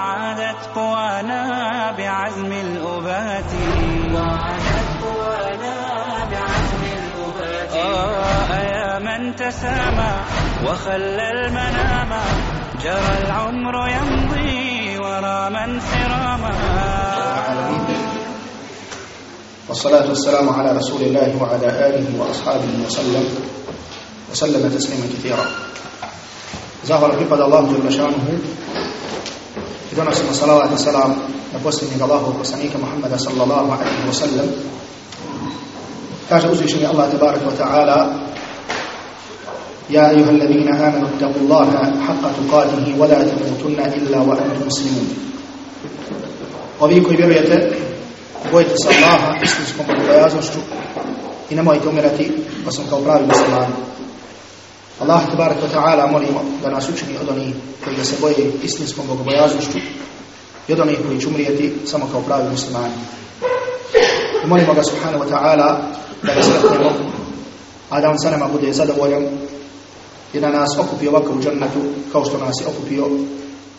وعادت قوانا بعزم الأبات. وعادت قوانا بعزم الأبات. آه يا من تسامى وخلى المنام. جرى العمر يمضي ورا من سراما. والصلاة والسلام على رسول الله وعلى آله وأصحابه وسلم. وسلم تسليما كثيرا. Zahvala pripada Allahu Jalla šanuhu i donosimo salavat i salam na posljednjeg Allahu poslanika Muhammada sallallahu alaihi wa sallam. Kaže uzvišeni Allah tabarak wa ta'ala يا أيها الذين آمنوا اتقوا الله حق تقاته ولا تموتن إلا وأنتم مسلمون Ovi koji vjerujete, bojite se Allaha istinskom bogobojaznošću i nemojte umirati osim kao pravi muslimani. Allah tabarak wa ta'ala molimo da nas učini od onih koji ga se boje istinskom bogobojaznošću i od onih koji će umrijeti samo kao pravi muslimani. I molimo ga subhanahu wa ta'ala da ga sretnemo, a da on sa nama bude zadovoljan i da nas okupi ovako u džannetu kao što nas je okupio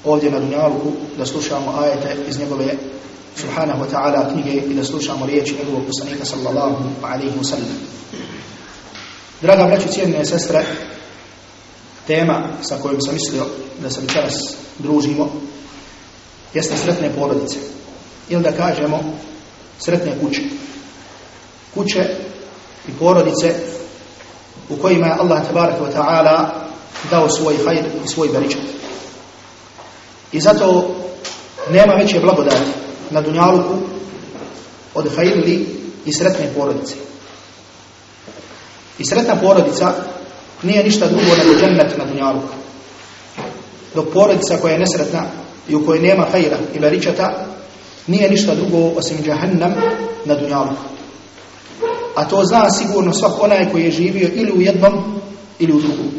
ovdje na dunjaluku da slušamo ajete iz njegove subhanahu wa ta'ala knjige i da slušamo riječi njegovog poslanika sallallahu alaihi wa sallam. Draga braću cijenine sestre, tema sa kojom sam mislio da se večeras družimo jeste sretne porodice. Ili da kažemo sretne kuće. Kuće i porodice u kojima je Allah tabarak wa ta'ala dao svoj hajr i svoj beričat. I zato nema veće blagodati na dunjaluku od hajrli i sretne porodice. I sretna porodica nije ništa drugo nego džennet na dunjaluku. Dok porodica koja je nesretna i u kojoj nema hajra i beričata nije ništa drugo osim džahannam na dunjaluku. A to zna sigurno svak onaj koji je živio ili u jednom ili u drugom.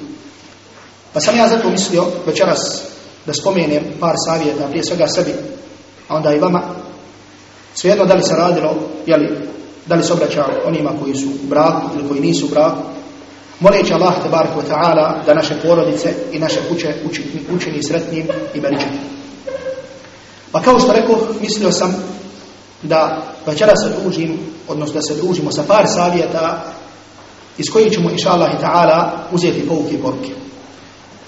Pa sam ja zato mislio večeras da spomenem par savjeta, prije svega sebi, a onda i vama. Svejedno da li se radilo, jeli, da li se obraća onima koji su u braku ili koji nisu u braku, moleći Allah tabaraka wa ta'ala da naše porodice i naše kuće učini, sretnim i beričanim. Pa kao što rekao, mislio sam da večera se družim, odnosno da se družimo sa par savjeta iz kojih ćemo, inša Allah i ta'ala, uzeti pouke i poruke.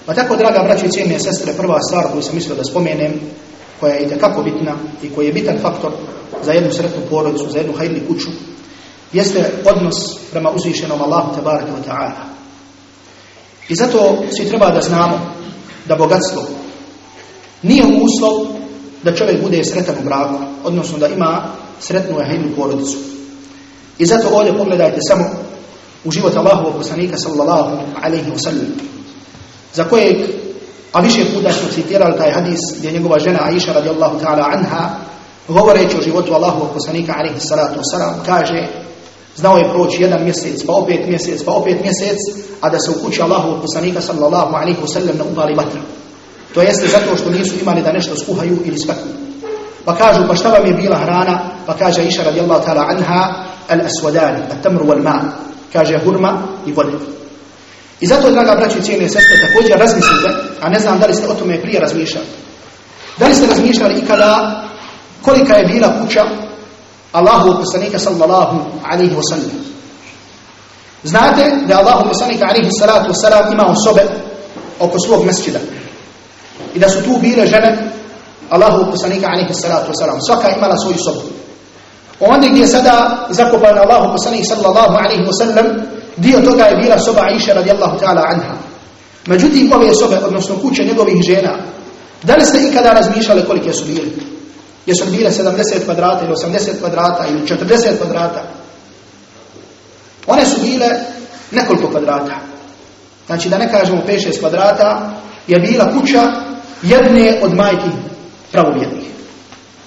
Pa tako, draga braćo i cijene sestre, prva stvar koju sam mislio da spomenem, koja je itekako bitna i koji je bitan faktor za jednu sretnu porodicu, za jednu hajli kuću, jeste odnos prema uzvišenom Allahu tabaraka wa ta'ala. I zato svi treba da znamo da bogatstvo nije uslov da čovjek bude sretan u braku, odnosno da ima sretnu hajlu porodicu. I zato ovdje pogledajte samo u život Allahovog poslanika sallallahu alaihi wa sallam, za kojeg, a više puta smo citirali taj hadis gdje njegova žena Aisha radijallahu ta'ala anha, govoreći o životu Allahovog poslanika alaihi salatu wasalam, kaže, znao je proći jedan mjesec, pa opet mjesec, pa opet mjesec, a da se u kući Allahovog poslanika sallallahu alaihi wa sallam ne uvali vatra. To jeste zato što nisu imali da nešto skuhaju ili speknu. Pa kažu, pa šta vam je bila hrana? Pa kaže Aisha radijallahu ta'ala anha, al-aswadani, al-tamru wal-ma. Kaže hurma i vode. I zato, draga braći i cijene sestre, također razmislite, a ne znam da li ste o tome prije razmišljali. Da li ste razmišljali ikada kolika je bila kuća Allahu poslanika sallallahu alaihi wa sallam. Znate da Allahu poslanika alaihi salatu wa sallam imao sobe oko svog mesčida. I da su tu bile žene Allahu poslanika alaihi salatu wa sallam. Svaka imala svoju sobu. Onda gdje je sada zakopan Allahu poslanik sallallahu alaihi wa sallam, dio toga je bila soba Aisha radijallahu ta'ala anha. Međutim, ove sobe, odnosno kuće njegovih žena, da li ste ikada razmišljali kolike su bile? Jesu li bile 70 kvadrata ili 80 kvadrata ili 40 kvadrata? One su bile nekoliko kvadrata. Znači da ne kažemo 5-6 kvadrata je bila kuća jedne od majki pravovjernih.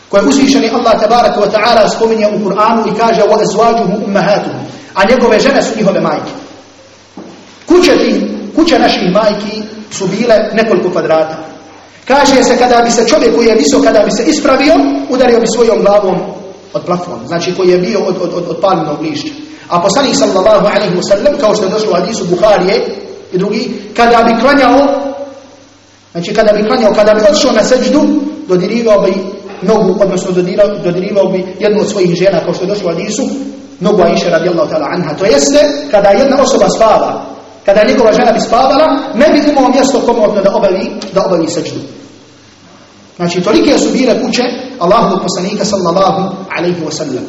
koje uzvišeni Allah tabaraka wa ta'ala spominje u Kur'anu i kaže wa azwajuhu ummahatuhum a njegove žene su njihove majke kuće ti kuće naših majki su bile nekoliko kvadrata kaže se kada bi se čovjek koji je visok kada bi se ispravio udario bi svojom glavom od plafon znači koji je bio od, od, od, od palminog lišća a poslanik sallallahu alaihi wa sallam kao što je došlo u hadisu Buharije i drugi kada bi klanjao znači kada bi klanjao kada bi odšao na seđdu dodirivao bi nogu, odnosno dodirivao, dodirivao bi jednu od svojih žena, kao što je došlo u Adisu, nogu Aisha radijallahu ta'ala anha. To jeste, kada jedna osoba spava, kada njegova žena bi spavala, ne bi imao mjesto komodno da obavi, da obavi seđdu. Znači, tolike su bile kuće Allahu poslanika sallallahu alaihi wa sallam.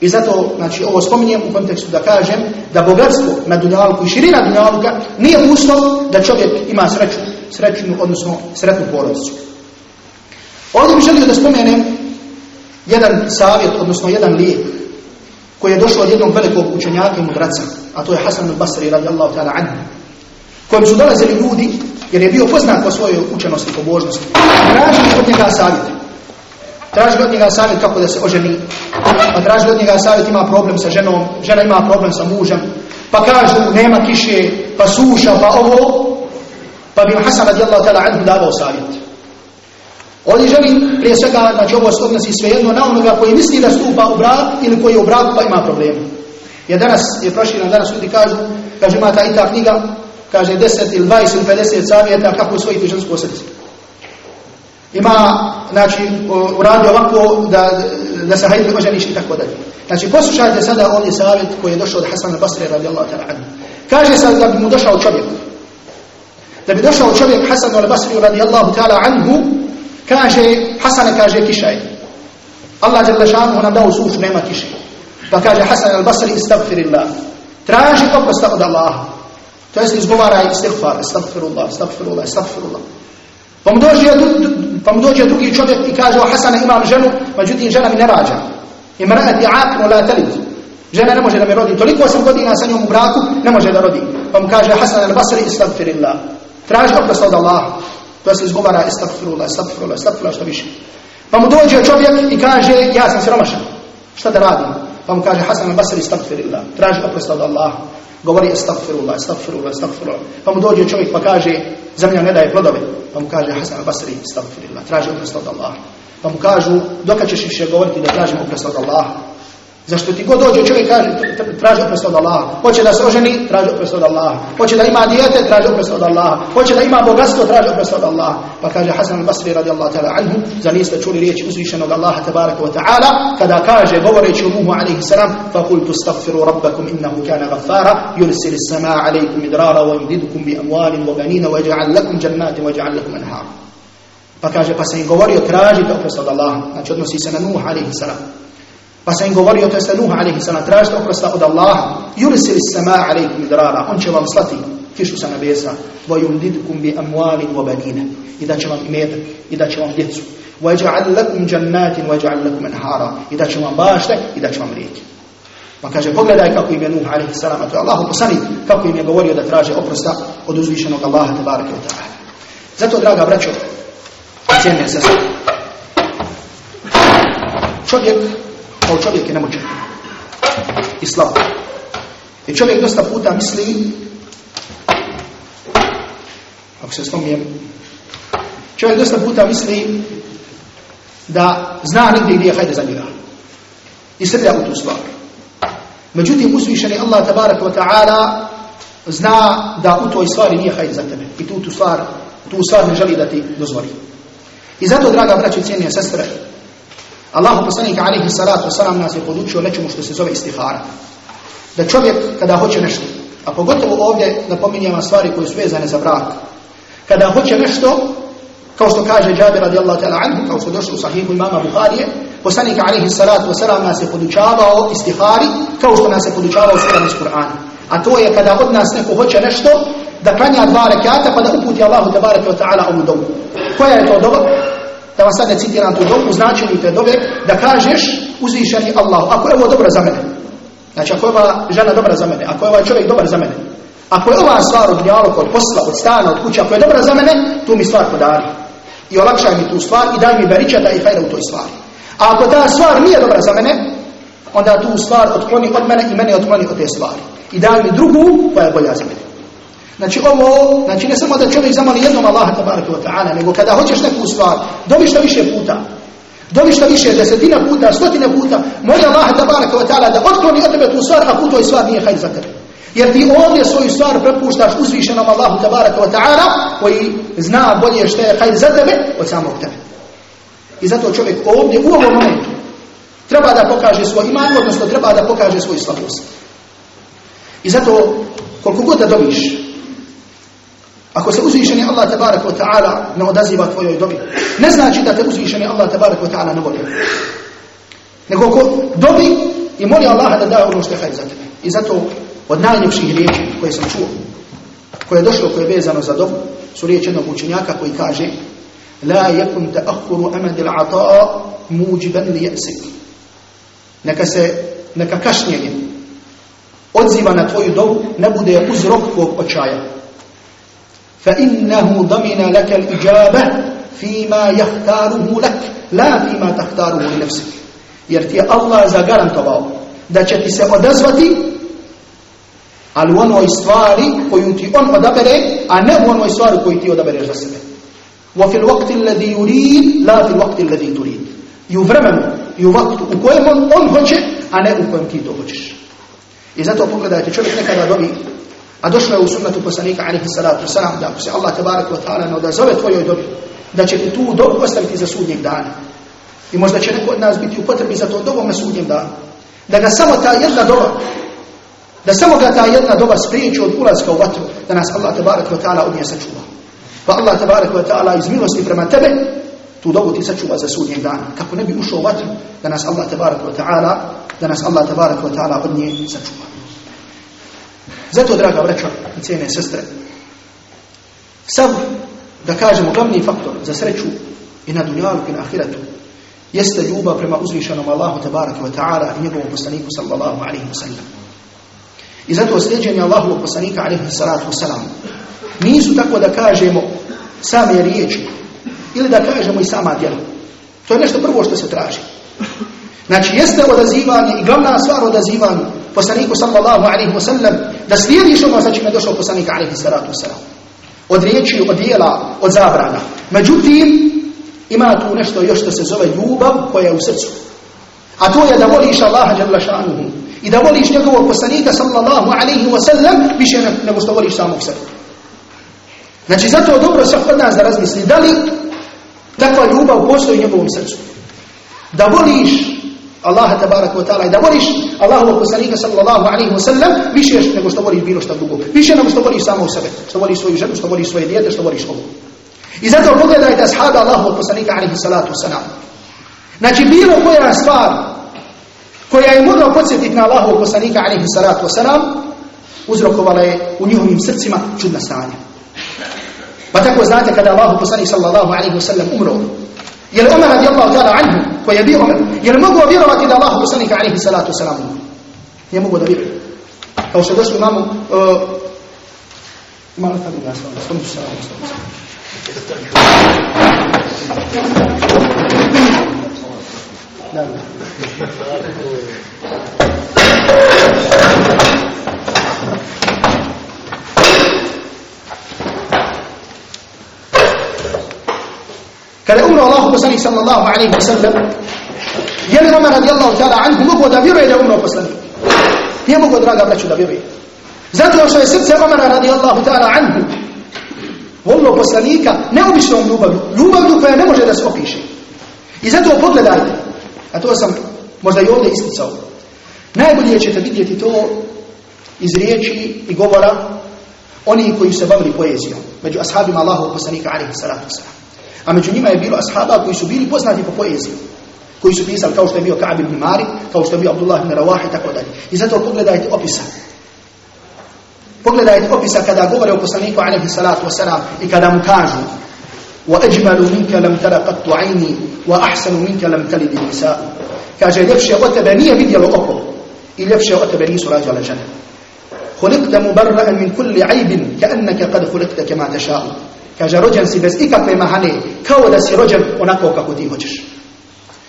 I zato, znači, ovo spominjem u kontekstu da kažem da bogatstvo na dunjalku i širina dunjalka nije uslov da čovjek ima sreću, srećnu, odnosno sretnu porodicu. Ovdje bih želio da spomenem jedan savjet, odnosno jedan lijek koji je došao od jednog velikog učenjaka i mudraca, a to je Hasan al-Basri radijallahu ta'ala anhu, kojem su dolazili ljudi, jer je bio poznat po svojoj učenosti i pobožnosti, tražili od njega savjet. Tražili od njega savjet kako da se oženi, pa tražili od njega savjet ima problem sa ženom, žena ima problem sa mužem, pa kažu nema kiše, pa suša, pa ovo, pa bi Hasan radijallahu ta'ala anhu davao savjet. Ovdje želim prije svega, znači ovo se odnosi svejedno na onoga koji misli da stupa u brak ili koji je u braku pa ima problema. Jer danas je proširano, danas ljudi kažu, kaže ima ta i ta knjiga, kaže 10 ili 20 ili 50 savjeta kako usvojiti žensko srce. Ima, znači, uradi ovako da, da se hajde oženiš i tako dalje. Znači, poslušajte sada ovdje savjet koji je došao od Hasan al-Basri radijallahu ta'ala anhu. Kaže sad da bi mu došao čovjek. Da bi došao čovjek Hasan al-Basri radijallahu ta'ala anhu Kaže, Hasane kaže kiša je. Allah je lešanu nam dao sušu, nema kiše. Pa kaže Hasan al-Basri, istagfirillah. Traži oprosta od Allaha. To jest izgovaraj istighfar, istagfirullah, istagfirullah, istagfirullah. Pa mu dođe, pa mu dođe drugi čovjek i kaže, o Hasane imam ženu, međutim žena mi ne rađa. I mrati aqnu la talid. Žena ne može da mi rodi. Toliko sam godina sa njom u braku, ne može da rodi. Pa mu kaže Hasan al-Basri, istagfirillah. Traži oprosta od Allaha da se izgovara estagfirullah, estagfirullah, estagfirullah, što više. Pa mu dođe čovjek i kaže, ja sam siromašan, šta da radim? Pa mu kaže, Hasan al-Basri, estagfirillah, traži oprost od Allaha, govori estagfirullah, estagfirullah, estagfirullah. Pa mu dođe čovjek pa kaže, zemlja ne daje plodove. Pa mu kaže, Hasan al-Basri, estagfirillah, traži oprost od Allaha. Pa mu kažu, dokad ćeš više govoriti da tražimo oprost od Allaha? Zašto ti god dođe čovjek kaže, traži oprost od Allaha. Hoće da se oženi, traži oprost od Allaha. Hoće da ima dijete, traži oprost od Allaha. Hoće da ima bogatstvo, traži oprost od Allaha. Pa kaže Hasan al-Basri radijallahu ta'ala anhu, za niste čuli riječi uzvišenog Allaha tabaraka wa ta'ala, kada kaže, govoreći u Nuhu alaihi salam, fa kultu stagfiru rabbakum innahu kana ghaffara, yursil sama alaikum idrara, wa yumdidukum bi amwalin wa banina, wa ja'al lakum jannatin, wa ja'al lakum anhar. Pa kaže, pa sam im govorio, tražite oprost od Allaha. Znači odnosi se na Nuhu alaihi salam. Pa sam im govorio, to jeste Nuh sallam, tražite oprosta od Allaha, yurisili sama alaikum idrara, on će vam slati kišu sa nebesa, wa yumdidukum bi amwalin wa banina, i da će vam imetak, i da će vam djecu, wa ja'al lakum jannatin, wa ja'al lakum anhara, i da će vam bašte, i da će vam rijeke. Pa kaže, pogledaj kako im je Nuh sallam, to je Allahu poslanik, kako im je govorio da traže oprosta od uzvišenog Allaha, tabaraka wa ta'ala. Zato, draga braćo, cijene se čovjek kao čovjek je nemoćan i slab. I čovjek dosta puta misli, ako se spomijem, čovjek dosta puta misli da zna nigdje gdje je hajde za njega. I srlja u tu stvar. Međutim, usvišeni Allah tabaraka wa ta'ala zna da u toj stvari nije hajde za tebe. I tu, tu, stvar, tu stvar ne želi da ti dozvoli. I zato, draga braći, cijenije sestre, Allahu poslanik alaihi salatu wasalam nas je podučio nečemu što se zove istihara. Da čovjek kada hoće nešto, a pogotovo ovdje napominjem stvari koje su vezane za brak, kada hoće nešto, kao što kaže Jabir radijallahu ta'ala anhu, kao što došlo u sahihu imama Buharije, poslanik alaihi salatu wasalam nas je podučavao istihari, kao što nas je podučavao suran iz Kur'ana. A to je kada od nas neko hoće nešto, da klanja dva rekata pa da uputi Allahu tabaraka wa ta'ala ovu dobu. Koja je to doba? Da vam sad ne citiram tu dobu, značenju te dobe, da kažeš uzvišeni Allah, ako je ovo dobro za mene, znači ako je ova žena dobra za mene, ako je ovaj čovjek dobar za mene, ako je ova stvar od dnjalog, od posla, od stana, od kuća, ako je dobra za mene, tu mi stvar podari. i olakšaj mi tu stvar i daj mi beričata i hajra u toj stvari. A ako ta stvar nije dobra za mene, onda tu stvar otkloni od mene i mene otkloni od te stvari. I daj mi drugu koja je bolja za mene. Znači ovo, znači ne samo da čovjek zamoli jednom Allaha tabaraka wa ta'ala, nego kada hoćeš neku stvar, dobi što više puta. Dobi što više, desetina puta, stotina puta, moli Allaha tabaraka wa ta'ala da otkloni od tebe tu stvar, ako u toj stvar nije hajr za tebe. Jer ti ovdje svoju stvar prepuštaš uzvišenom Allahu tabaraka wa ta'ala, koji zna bolje što je hajr za tebe od samog tebe. I zato čovjek ovdje, u ovom momentu, treba da pokaže svoj iman, odnosno treba da pokaže svoju slabost. I zato, koliko god da dobiš, ako se uzvišeni Allah tabarak wa ta'ala ne odaziva tvojoj dobi, ne znači da te uzvišeni Allah tabarak wa ta'ala ne voli. Nego ko dobi i moli Allaha da da ono što je za tebe. I zato od najljepših riječi koje sam čuo, koje je došlo, koje je vezano za dobu, su riječi jednog učenjaka koji kaže La yakun ta'akhuru amad al-ata mujiban li ya'sik. Neka se neka kašnjenje odziva na tvoju dobu ne bude uzrok tvog očaja. فإنه ضمن لك الإجابة فيما يختاره لك لا فيما تختاره لنفسك jer ti je Allah zagarantovao da će ti se odazvati ali u onoj stvari koju ti on odabere a ne u onoj stvari koju ti odabereš za sebe وفي الوقت الذي يريد لا في الوقت الذي تريد i u vremenu i u vaktu u kojem on, on hoće a ne u kojem ti to hoćeš i zato pogledajte čovjek nekada dobi A došlo je u sunnetu poslanika alaihi salatu wasalam da ako se Allah tabarak wa ta'ala ne odazove tvojoj dobi, da će ti tu dobu ostaviti za sudnjeg dana. I možda će neko od nas biti u potrebi za to dobom na sudnjem danu. Da ga samo ta jedna doba, da samo ga ta jedna doba spriječi od ulaska u vatru, da nas Allah tabarak wa ta'ala od nje sačuva. Pa Allah tabarak wa ta'ala iz milosti prema tebe, tu dobu ti sačuva za sudnjeg dana. Kako ne bi ušao u vatru, da nas Allah tabarak wa ta'ala, da nas Allah tabarak wa ta'ala od nje sačuva. Zato, draga braća i cijene sestre, sabr, da kažemo, glavni faktor za sreću i na dunjalu i na ahiretu, jeste ljubav prema uzvišenom Allahu tabaraka wa ta'ala i njegovom poslaniku sallallahu alaihi wa sallam. I zato sljeđenje Allahovog poslanika alaihi salatu wa sallam nisu tako da kažemo same riječi ili da kažemo i sama djela. To je nešto prvo što se traži. Znači, jeste odazivanje i glavna stvar odazivanje poslaniku sallallahu alaihi wa sallam da slijediš ono za čime došao poslanik alaihi salatu wasalam. Od riječi, od dijela, od zabrana. Međutim, ima tu nešto još što se zove ljubav koja je u srcu. A to je da voliš Allaha jalla šanuhu i da voliš njegovog poslanika sallallahu alaihi wa sallam više nego što voliš samog sebe. Znači, zato dobro svak od nas da razmisli da li takva ljubav postoji u njegovom srcu. Da voliš Allaha tabaraka wa ta'ala i da voliš Allahovog poslanika sallallahu alaihi wa sallam više nego što voliš bilo što drugo. Više nego što voliš samo sebe. Što voliš svoju ženu, što voliš svoje dijete, što voliš ovo. I zato pogledajte ashaba Allahovog poslanika alaihi salatu wa sallam. Znači bilo koja stvar koja je mogla podsjetiti na Allahovog poslanika alaihi salatu wa sallam uzrokovala je u njihovim srcima čudna stanja. Pa tako znate kada Allahov poslanik sallallahu alaihi wa sallam umro Je li Omer radijallahu ta'ala anhu, koji je bio Omer, je li mogu vjerovati da Allah poslanika alaihi salatu wasalam Nije mogu da vjeruje. Kao što došli imamo, uh, imamo tako da sam, spomnu se salam, spomnu se. Da, da. Kada je umro Allah poslanik sallallahu alaihi wa sallam, je li Umar radijallahu ta'ala anhu mogo da vjeruje da je umro poslanik? Nije mogo, draga braću, da vjeruje. Zato što je srce Umara radijallahu ta'ala anhu volilo poslanika neobičnom ljubavlju, ljubavlju koja ne može da se opiše. I zato pogledajte, a to sam možda i ovdje isticao, najbolje ćete vidjeti to iz riječi i govora oni koji se bavili poezijom, među ashabima Allahov poslanika alaihi salatu wasalam. A među njima je bilo ashaba koji su bili poznati po poeziji. Koji su pisali kao što je bio Ka'ab ibn Mari, kao što je bio Abdullah ibn Rawah i tako dalje. I zato pogledajte opisa. Pogledajte opisa kada govore o poslaniku alaihi salatu wasalam i kada mu kažu وَأَجْمَلُ مِنْكَ لَمْ تَرَقَتُ عَيْنِي وَأَحْسَنُ مِنْكَ لَمْ تَلِدِ النِّسَاءُ Kaže, ljepše od tebe nije vidjelo oko i ljepše od tebe nisu rađale žene. خُلِقْتَ مُبَرَّأً مِنْ كُلِّ عَيْبٍ كَأَنَّكَ قَدْ خُلِقْتَ كَمَا تَشَاءُ Kaže, rođen si bez ikakve mahane, kao da si rođen onako kako ti hoćeš.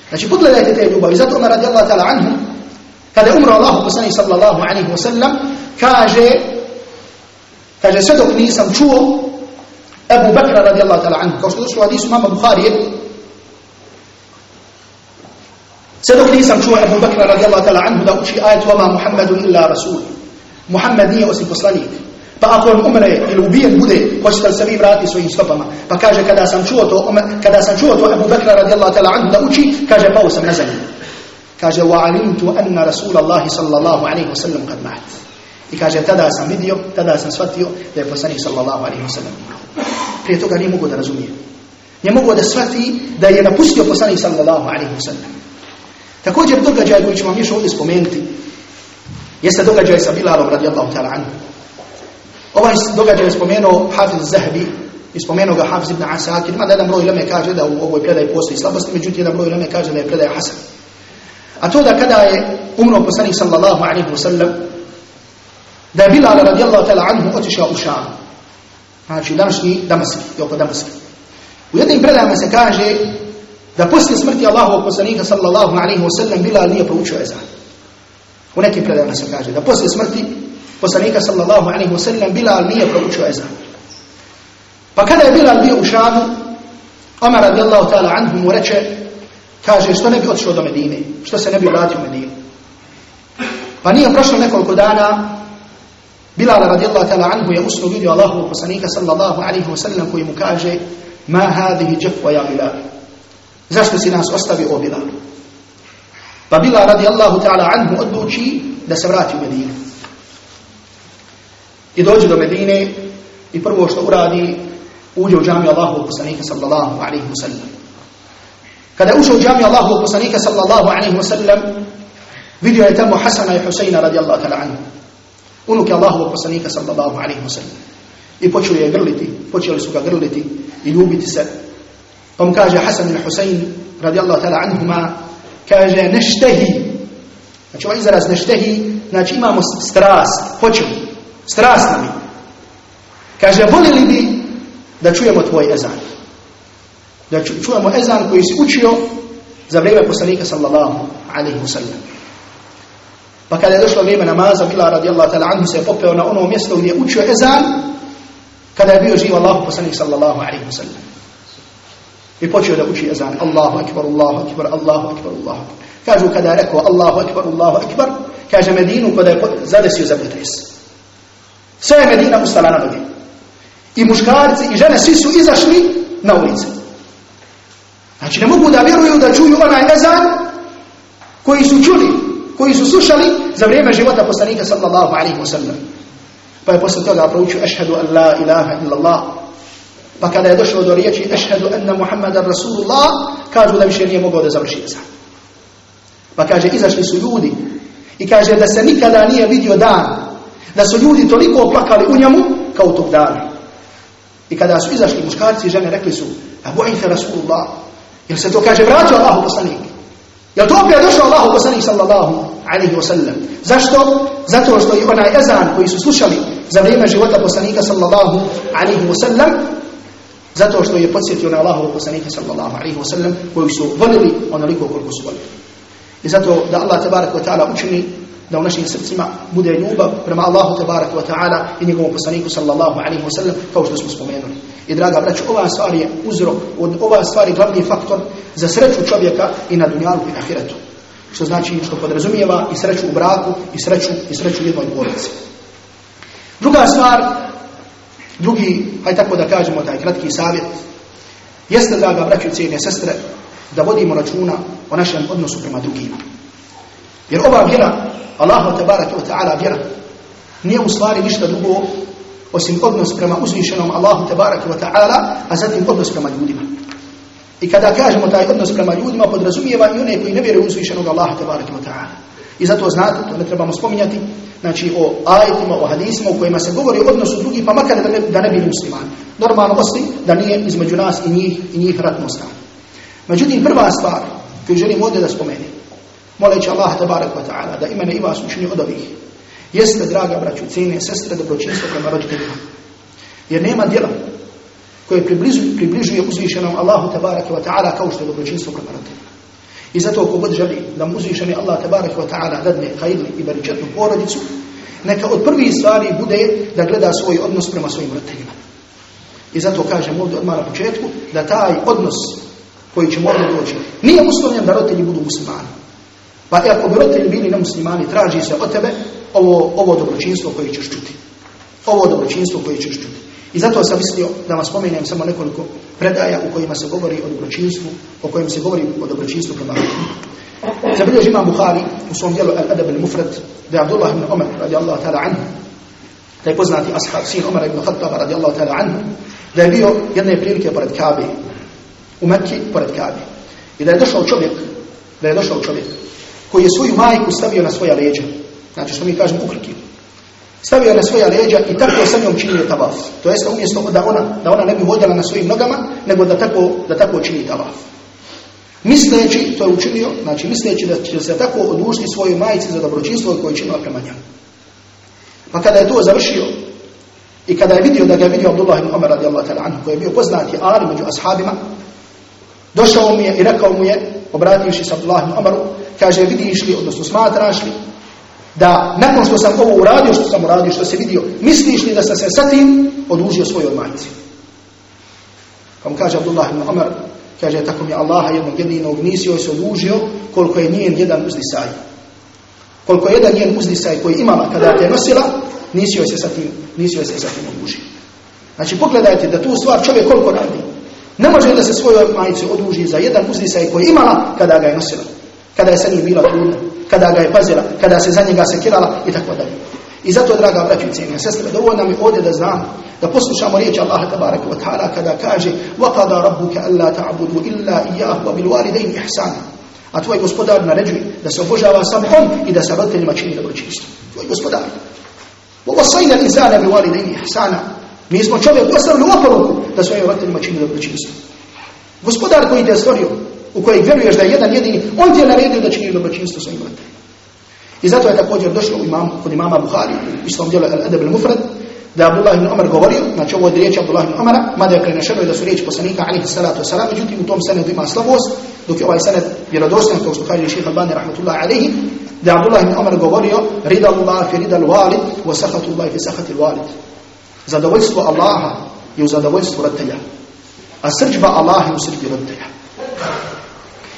Znači, pogledajte te ljubavi. Zato Umar radijallahu ta'ala anhu, kada je umro Allah poslanih sallallahu alaihi wasallam, kaže, kaže, sve dok nisam čuo Abu Bakra radijallahu ta'ala anhu, kao što došlo u hadisu mama Buharije, sve dok nisam čuo Abu Bakra radijallahu ta'ala anhu da uči ajet vama Muhammedun illa rasul. Muhammed nije osim poslanik. Pa ako on umre ili ubijen bude, hoćete li se vi vratiti svojim stopama? Pa kaže, kada sam čuo to, kada sam čuo to Abu Bakra radijallahu ta'ala anhu da uči, kaže, pao sam na zemlju. Kaže, wa alimtu anna Rasulallahi sallallahu alaihi wasallam kad mat. I kaže, tada sam vidio, tada sam shvatio da je poslanik sallallahu alaihi wasallam Prije toga nije mogo da razumije. Nije mogo da shvati da je napustio poslanik sallallahu alaihi wasallam. Također događaj koji ćemo vam još ovdje spomenuti jeste događaj sa Bilalom radijallahu ta'ala anhu. Ovaj događaj je spomenuo Hafiz Zahabi i spomenuo ga Hafiz ibn Asakir. Ima da jedan broj leme kaže da u ovoj predaji postoji slabosti, međutim jedan broj leme kaže da je predaja Hasan. A to da kada je umro poslanik sallallahu alaihi wasallam da je Bilal radijallahu ta'ala anhu otišao u Šam. Znači današnji Damaski i oko Damaski. U jednim predajama se kaže da poslije smrti Allahovog poslanika sallallahu alaihi wasallam Bilal nije proučio ezan. U nekim predajama se kaže da poslije smrti poslanika sallallahu alaihi wasallam Bilal nije proučio ezan. Pa kada je Bilal bio u Šamu, Omar radijallahu ta'ala anhu mu reče, kaže što ne bi otišao do Medine, što se ne bi vratio u Medinu. Pa nije prošlo nekoliko dana, Bilal radijallahu ta'ala anhu je usno vidio Allahovog poslanika sallallahu alaihi wasallam koji mu kaže, ma hadihi džepva ja Bilal. Zašto si nas ostavio o Bilalu? Pa Bilal radijallahu ta'ala anhu odluči da se vrati u Medinu. I dođe do Medine i prvo što uradi, uđe u džamiju Allahovog poslanika sallallahu alaihi wa sallam. Kada je ušao u džamiju Allahovog poslanika sallallahu alaihi wa sallam, vidio je tamo Hasana i Huseina radijallahu ta'ala anhu. Unuke Allahovog poslanika sallallahu alaihi wa sallam. I počeli je grliti, počeli su ga grliti i ljubiti se. Pa mu kaže Hasan i Husein radijallahu ta'ala anhuma, kaže neštehi. Znači ovaj izraz neštehi, znači imamo strast, hoćemo, strast nam je. Kaže, volili bi da čujemo tvoj ezan. Da čujemo ezan koji si učio za vrijeme poslanika sallallahu alaihi wasallam. Pa kada je došlo vrijeme namaza, bila radijallahu ta'ala anhu se popeo na ono mjesto gdje je učio ezan, kada je bio živ Allahu poslanik sallallahu alaihi wasallam. I počeo da uči ezan. Allahu akbar, Allahu akbar, Allahu akbar, Allahu akbar. Kažu kada je rekao Allahu akbar, Allahu akbar, kaže Medinu kada je zadesio za potres. Sve je Medina ustala na noge. I muškarci i žene svi su izašli na ulice. Znači ne mogu da vjeruju da čuju onaj ezan koji su čuli, koji su slušali za vrijeme života poslanika sallallahu alaihi wa sallam. Pa je posle toga proučio ašhadu an la ilaha illallah Pa kada je došlo do riječi ašhadu anna Muhammadan Rasulullah, kažu da više nije mogao da završi ezan. Pa kaže, izašli su ljudi i kaže da se nikada nije vidio dan, da su ljudi toliko oplakali u njemu kao tog dana. I kada su izašli muškarci i žene, rekli su, a bojite Rasulullah, jer se to kaže, vratio Allahu poslanik. Jel to opet došao Allahu poslanik sallallahu alaihi wa sallam? Zašto? Zato što je onaj ezan koji su slušali za vrijeme života poslanika sallallahu alaihi wa sallam, zato što je podsjetio na Allahovu poslanika sallallahu alaihi wa sallam koji su volili onoliko koliko su volili. I zato da Allah tabarak wa ta'ala učini da u našim srcima bude ljubav prema Allahu tabarak wa ta'ala i njegovom poslaniku sallallahu alaihi wa sallam kao što smo spomenuli. I draga braću, ova stvar je uzrok, ova stvar je glavni faktor za sreću čovjeka i na dunjalu i na ahiretu. Što znači što podrazumijeva i sreću u braku i sreću i sreću u jednoj porodici. Druga stvar, drugi, haj tako da kažemo taj kratki savjet, jeste draga braću i cijene sestre, da vodimo računa o našem odnosu prema drugima. Jer ova vjera, Allahu tabaraka wa ta'ala vjera, nije u stvari ništa drugo osim odnos prema uzvišenom Allahu tabaraka wa ta'ala, a zatim odnos prema ljudima. I kada kažemo taj odnos prema ljudima, podrazumijeva i one koji ne vjeruju uzvišenog Allaha tabaraka wa ta'ala. I zato znate, to ne trebamo spominjati, znači o ajetima, o hadisima u kojima se govori o odnosu drugih, pa makar da ne, da ne bi muslimani. Normalno osim da nije između nas i njih, i njih ratno stanje. Međutim, prva stvar koju želim ovdje da spomenem, moleći Allah tabarak wa ta'ala da imene i vas učini od ovih, jeste, draga braću, cijene, sestre, dobročinstvo prema roditeljima. Jer nema djela koje približuje, približuje uzvišenom Allahu tabaraka wa ta'ala kao što je dobročinstvo prema roditeljima. I zato ko god želi da mu uzvišeni Allah tabaraka wa ta'ala dadne hajli i baričetnu porodicu, neka od prvih stvari bude da gleda svoj odnos prema svojim roditeljima. I zato kažem ovdje odmah na početku da taj odnos koji će ovdje doći nije uslovljen da roditelji budu muslimani. Pa i ako bi roditelji bili nemuslimani, traži se od tebe ovo, ovo dobročinstvo koje ćeš čuti. Ovo dobročinstvo koje ćeš čuti. I zato sam mislio da vam spomenem samo nekoliko predaja u kojima se govori o dobročinstvu, o kojim se govori o dobročinstvu prema. Zabilježi imam Buhari u svom dijelu Al-Adab al-Mufrad da je Abdullah ibn Umar radijallahu ta'ala anhu da je poznati ashab sin Umar ibn Khattaba radijallahu ta'ala anhu da je bio jedne prilike pored Kabe u Mekki pored Kabe i da je došao čovjek da je došao čovjek koji je svoju majku stavio na svoja leđa. Znači što mi kažemo ukrki. Stavio na svoja leđa i tako je sa njom činio tavaf. To jest umjesto da ona, da ona ne bi hodala na svojim nogama nego da tako, da tako čini tavaf. Misleći, to je učinio, znači misleći da će se tako odužiti svojoj majici za dobročinstvo koje je činila prema njemu. Pa kada je to završio i kada je vidio da ga je vidio Abdullah ibn Umar radijallahu ta'ala anhu koji je bio poznati ali među ashabima, došao mu je i rekao mu je, obrativši se Abdullah ibn Umaru, kaže vidiš li, odnosno smatraš li, da nakon što sam ovo uradio, što sam uradio, što se vidio, misliš li da sam se sa tim odužio svojoj majici? Pa kaže Abdullah ibn Umar, kaže tako mi Allaha jednog jedinog nisi joj se odužio koliko je njen jedan uzdisaj. Koliko je jedan njen uzdisaj koji imala kada te nosila, nisi se sa tim, nisi se sa tim odužio. Znači pogledajte da tu stvar čovjek koliko radi. Ne može da se svojoj majici oduži za jedan uzdisaj koji imala kada ga je nosila. Kada je sa njim bila trudna, kada ga je pazila, kada se za njega sekirala i tako dalje. I zato, draga braću i cijenje sestre, dovoljno mi ovdje da znam, da poslušamo riječ Allaha tabaraka wa ta'ala kada kaže وَقَدَا رَبُّكَ أَلَّا تَعْبُدُوا إِلَّا إِيَّهُ وَبِالْوَالِدَيْنِ إِحْسَانًا A tvoj gospodar naređuje da se obožava sam on i da se roditeljima čini dobročinstvo. Tvoj gospodar. وَوَصَيْنَا الْإِنسَانَ بِوَالِدَيْنِ إِحْسَانًا Mi smo čovjek ostavili oporuku da svojim roditeljima čini dobročinstvo. Gospodar koji te je stvorio, u kojeg vjeruješ da je jedan jedini, on ti je naredio da čini dobročinstvo svojim. I zato je također došlo u imam, kod imama Buhari, u istom dijelu Al-Adab al-Mufrad, da je Abdullah ibn Umar govorio, znači ovo je riječ Abdullah ibn Umara, mada je prenešeno da su riječi poslanika alihi salatu wasalam, međutim u tom senedu ima slabost, dok je ovaj sened vjerodostojan, kao što kaže šeha Albani rahmatullahi alihi, da je Abdullah ibn Umar govorio, rida Allah fi rida al-walid, wa sahatu Allah fi sahati al-walid. Zadovoljstvo Allaha je u zadovoljstvu roditelja, a srđba Allaha je u srđbi roditelja.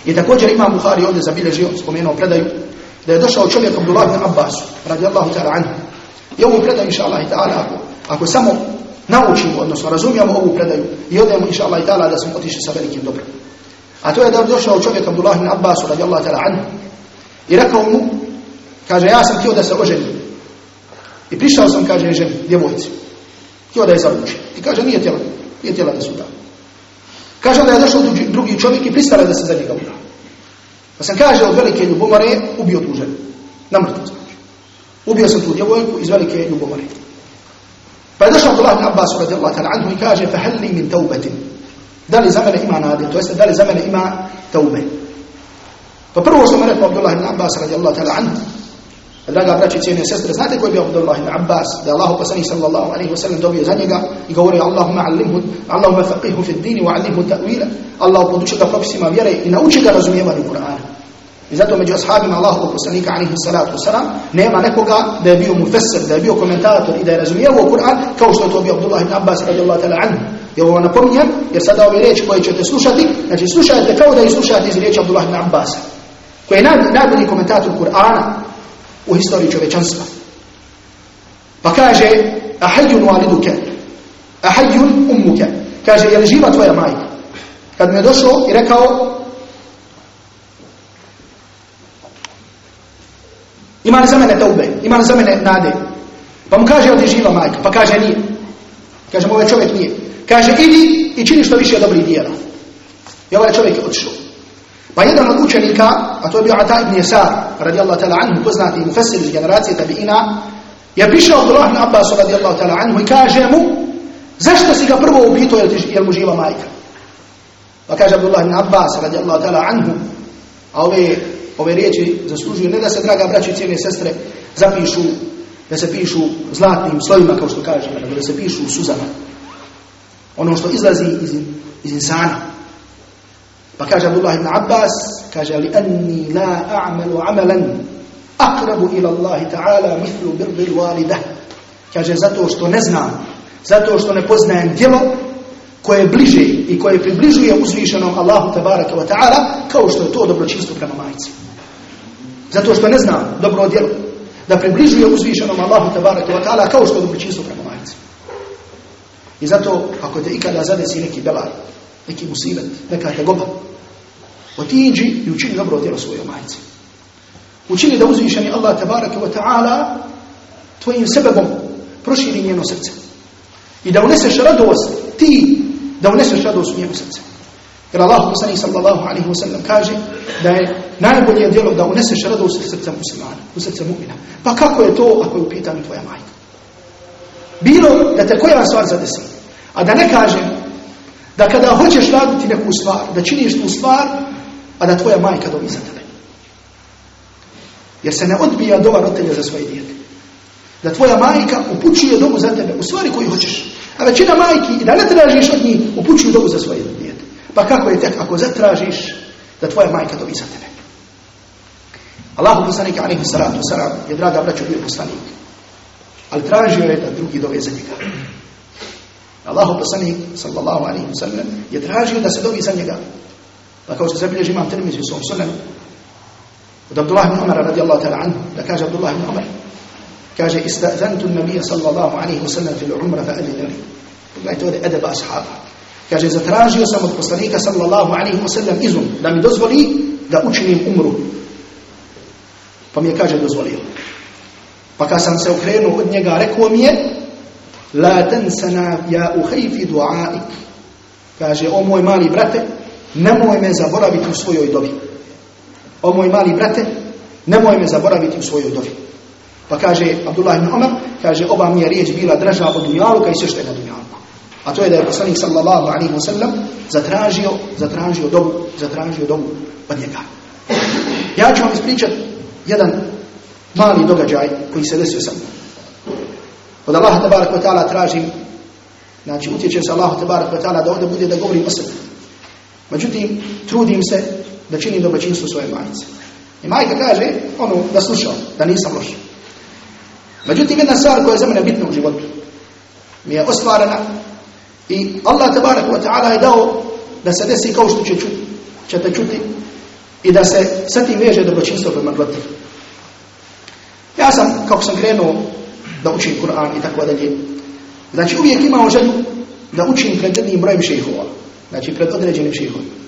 I također imam Buhari ovdje zabilježio, spomenuo predaju, da je došao čovjek Abdullah ibn Abbas, radijallahu ta'ala anhu. I ovu predaju, inša Allah i ta'ala, ako, ako samo naučimo, odnosno razumijemo ovu predaju i odemo, inša Allah i ta'ala, da smo otišli sa velikim dobrom. A to je da je došao čovjek Abdullah ibn Abbas, radijallahu ta'ala anhu, i rekao mu, kaže, ja sam htio da se oženim. I prišao sam, kaže, ženi, djevojci. Htio da je zavuči. I kaže, nije tjela, nije tjela da su da. Kaže da je došao drugi čovjek i pristala da se za njega uda. Pa sam kaže od velike ljubomore ubio tu ženu. Na mrtvu znači. Ubio sam tu djevojku iz velike ljubomore. Pa je došao ibn Abbas radijallahu ta'ala anhu i kaže fa hal li min taubatin. Da li za mene ima nade, to jest da li za mene ima taube. Pa prvo što mu rekao Abdullah ibn Abbas radijallahu ta'ala anhu Draga braći i cijene sestre, znate koji je bio Abdullah ibn Abbas, da je Allah poslanih sallallahu alaihi wa sallam dobio za njega i govori Allahumma allimhu, Allahumma faqihhu fi dini wa allimhu ta'wila. Allah poduči ga propisima vjere i nauči ga razumijevanju Kur'ana. I zato među ashabima Allahovog poslanika alaihi salatu wasalam nema nekoga da je bio mufessir, da je bio komentator i da je razumijevao Kur'an kao što je to bio Abdullah ibn Abbas radijallahu ta'ala anhu. Ja ovo napominjem, jer sada ove riječi koje ćete slušati, znači slušajte kao da ih slušate iz riječi Abdullah ibn Abbas, koji je najbolji komentator Kur'ana, u historiji čovečanstva. Pa kaže, ahajjun waliduke, ahajjun ummuke. Kaže, je li živa tvoja majka? Kad mi je došao i rekao, ima li za mene taube, ima li za mene nade? Pa mu kaže, je živa majka? Pa kaže, nije. Kaže, ovaj čovjek nije. Kaže, idi i čini što više dobrih dijela. I ovaj čovjek je otišao. Pa jedan od učenika, a to je bio Ata ibn Yasar, radijallahu ta'ala anhu, poznati mufassir iz generacije tabi'ina, je prišao Abdullah ibn Abbas, radijallahu ta'ala anhu, i kaže mu, zašto si ga prvo upito, jer mu živa majka? Pa kaže Abdullah ibn Abbas, radijallahu ta'ala anhu, a ove, ove riječi zaslužuju, ne da se, draga braći i cijene sestre, zapišu, da se pišu zlatnim slojima, kao što kaže, da se pišu suzama. ono što izlazi iz, iz insana. Pa kaže Abdullah ibn Abbas, kaže li anni la a'malu amalan aqrabu ila Allah ta'ala mithlu birri walidah. Kaže zato što ne znam, zato što ne poznajem djelo koje je bliže i koje približuje uzvišenom Allahu tabaraka wa ta'ala kao što je to dobročinstvo prema majci. Zato što ne znam dobro djelo da približuje uzvišenom Allahu tabaraka wa ta'ala kao što je dobročinstvo prema majci. I zato ako te ikada zadesi neki belar, neki musibet, neka tegoba, otiđi i učini dobro djelo svojoj majci. Učini da uzvišeni Allah tabaraka wa ta'ala tvojim sebebom proširi njeno srce. I da uneseš radost ti da uneseš radost u njeno srce. Jer Allah poslanih sallallahu alaihi wa sallam kaže da je najbolje djelo da uneseš radost u srce muslimana, u srce mu'mina. Pa kako je to ako je u pitanju tvoja majka? Bilo da te koja stvar zadesi, a da ne kažem da kada hoćeš raditi neku stvar, da činiš tu stvar, a da tvoja majka dobi za tebe. Jer se ne odbija dova roditelja za svoje dijete. Da tvoja majka upućuje dobu za tebe u stvari koju hoćeš. A većina majki, da ne tražiš od njih, upućuju dobu za svoje dijete. Pa kako je tek ako zatražiš da tvoja majka dobi za tebe? Allahu poslanik alaihi salatu salam je draga braću bio poslanik. Ali tražio je da drugi dove za njega. Allahu poslanik sallallahu alaihi sallam je tražio da se dobi za njega. Pa kao što se bilježi imam termizi u svom sunnenu od Abdullah ibn Umar radijallahu ta'ala anhu da kaže Abdullah ibn Umar kaže istazantu nabija sallallahu alaihi sallam fil umra fa adina li. Pogledajte ovdje edeba ashaba. Kaže zatražio sam od poslanika sallallahu alaihi sallam izum da mi dozvoli da učinim umru. Pa mi je kaže dozvolio. Pa kad sam se okrenuo od njega, rekao mi je La tensana ja uhejfi duaik. Kaže, o moj mali brate, nemoj me zaboraviti u svojoj dobi. O moj mali brate, nemoj me zaboraviti u svojoj dobi. Pa kaže Abdullah ibn Umar, kaže, ova mi je riječ bila draža od dunjaluka i sve što je na dunjaluku. A to je da je poslanik sallallahu alaihi wa sallam zatražio, zatražio dobu, zatražio dobu od njega. Ja ću vam ispričati jedan mali događaj koji se desio sa. Od Allaha tabaraka wa ta'ala tražim, znači utječem se Allahu tabaraka wa ta'ala da ovdje bude da govorim o sebi. Međutim, trudim se da činim dobročinstvo svoje majice. I majka kaže, ono, da slušao, da nisam loš. Međutim, jedna stvar koja je za mene bitna u životu, mi je ostvarena i Allah tabaraka wa ta'ala je dao da se desi kao što će čuti, ćete čuti i da se sa tim veže dobročinstvo prema protiv. Ja sam, kako sam krenuo da učim Kur'an i tako dalje, znači uvijek imao želju da učim pred jednim brojem šehova, znači pred određenim šehovima.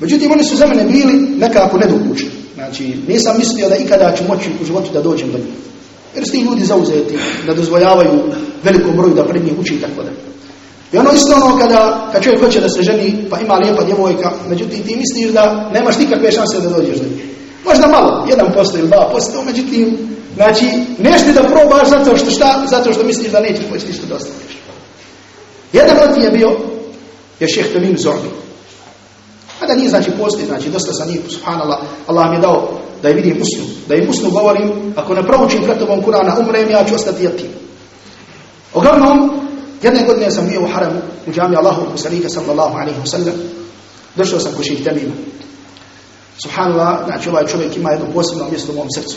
Međutim, oni su za mene bili nekako nedokućni. Znači, nisam mislio da ikada ću moći u životu da dođem do njih. Jer su ti ljudi zauzeti, da dozvoljavaju velikom broju da pred njih uči i tako dalje. I ono isto ono kada, kad čovjek hoće da se ženi, pa ima lijepa djevojka, međutim ti misliš da nemaš nikakve šanse da dođeš do njih. Možda malo, 1% ili 2%, međutim, znači, nešto da probaš zato što šta, zato što misliš da nećeš moći ništa dostaviš. Jedan od je bio, je šeh Tamim Zorbi. A da nije, znači, postoji, znači, dosta sam nije, subhanallah, Allah mi je dao da je vidim usnu, da je usnu govorim, ako ne proučim pred tobom Kurana, umrem, ja ću ostati jatim. Uglavnom, jedne godine sam bio u haramu, u džami Allahu poslanika sallallahu alaihi wa sallam, došao sam ko šeh Tamima. Subhanallah, znači ovaj čovjek ima jedno posebno mjesto u mom srcu.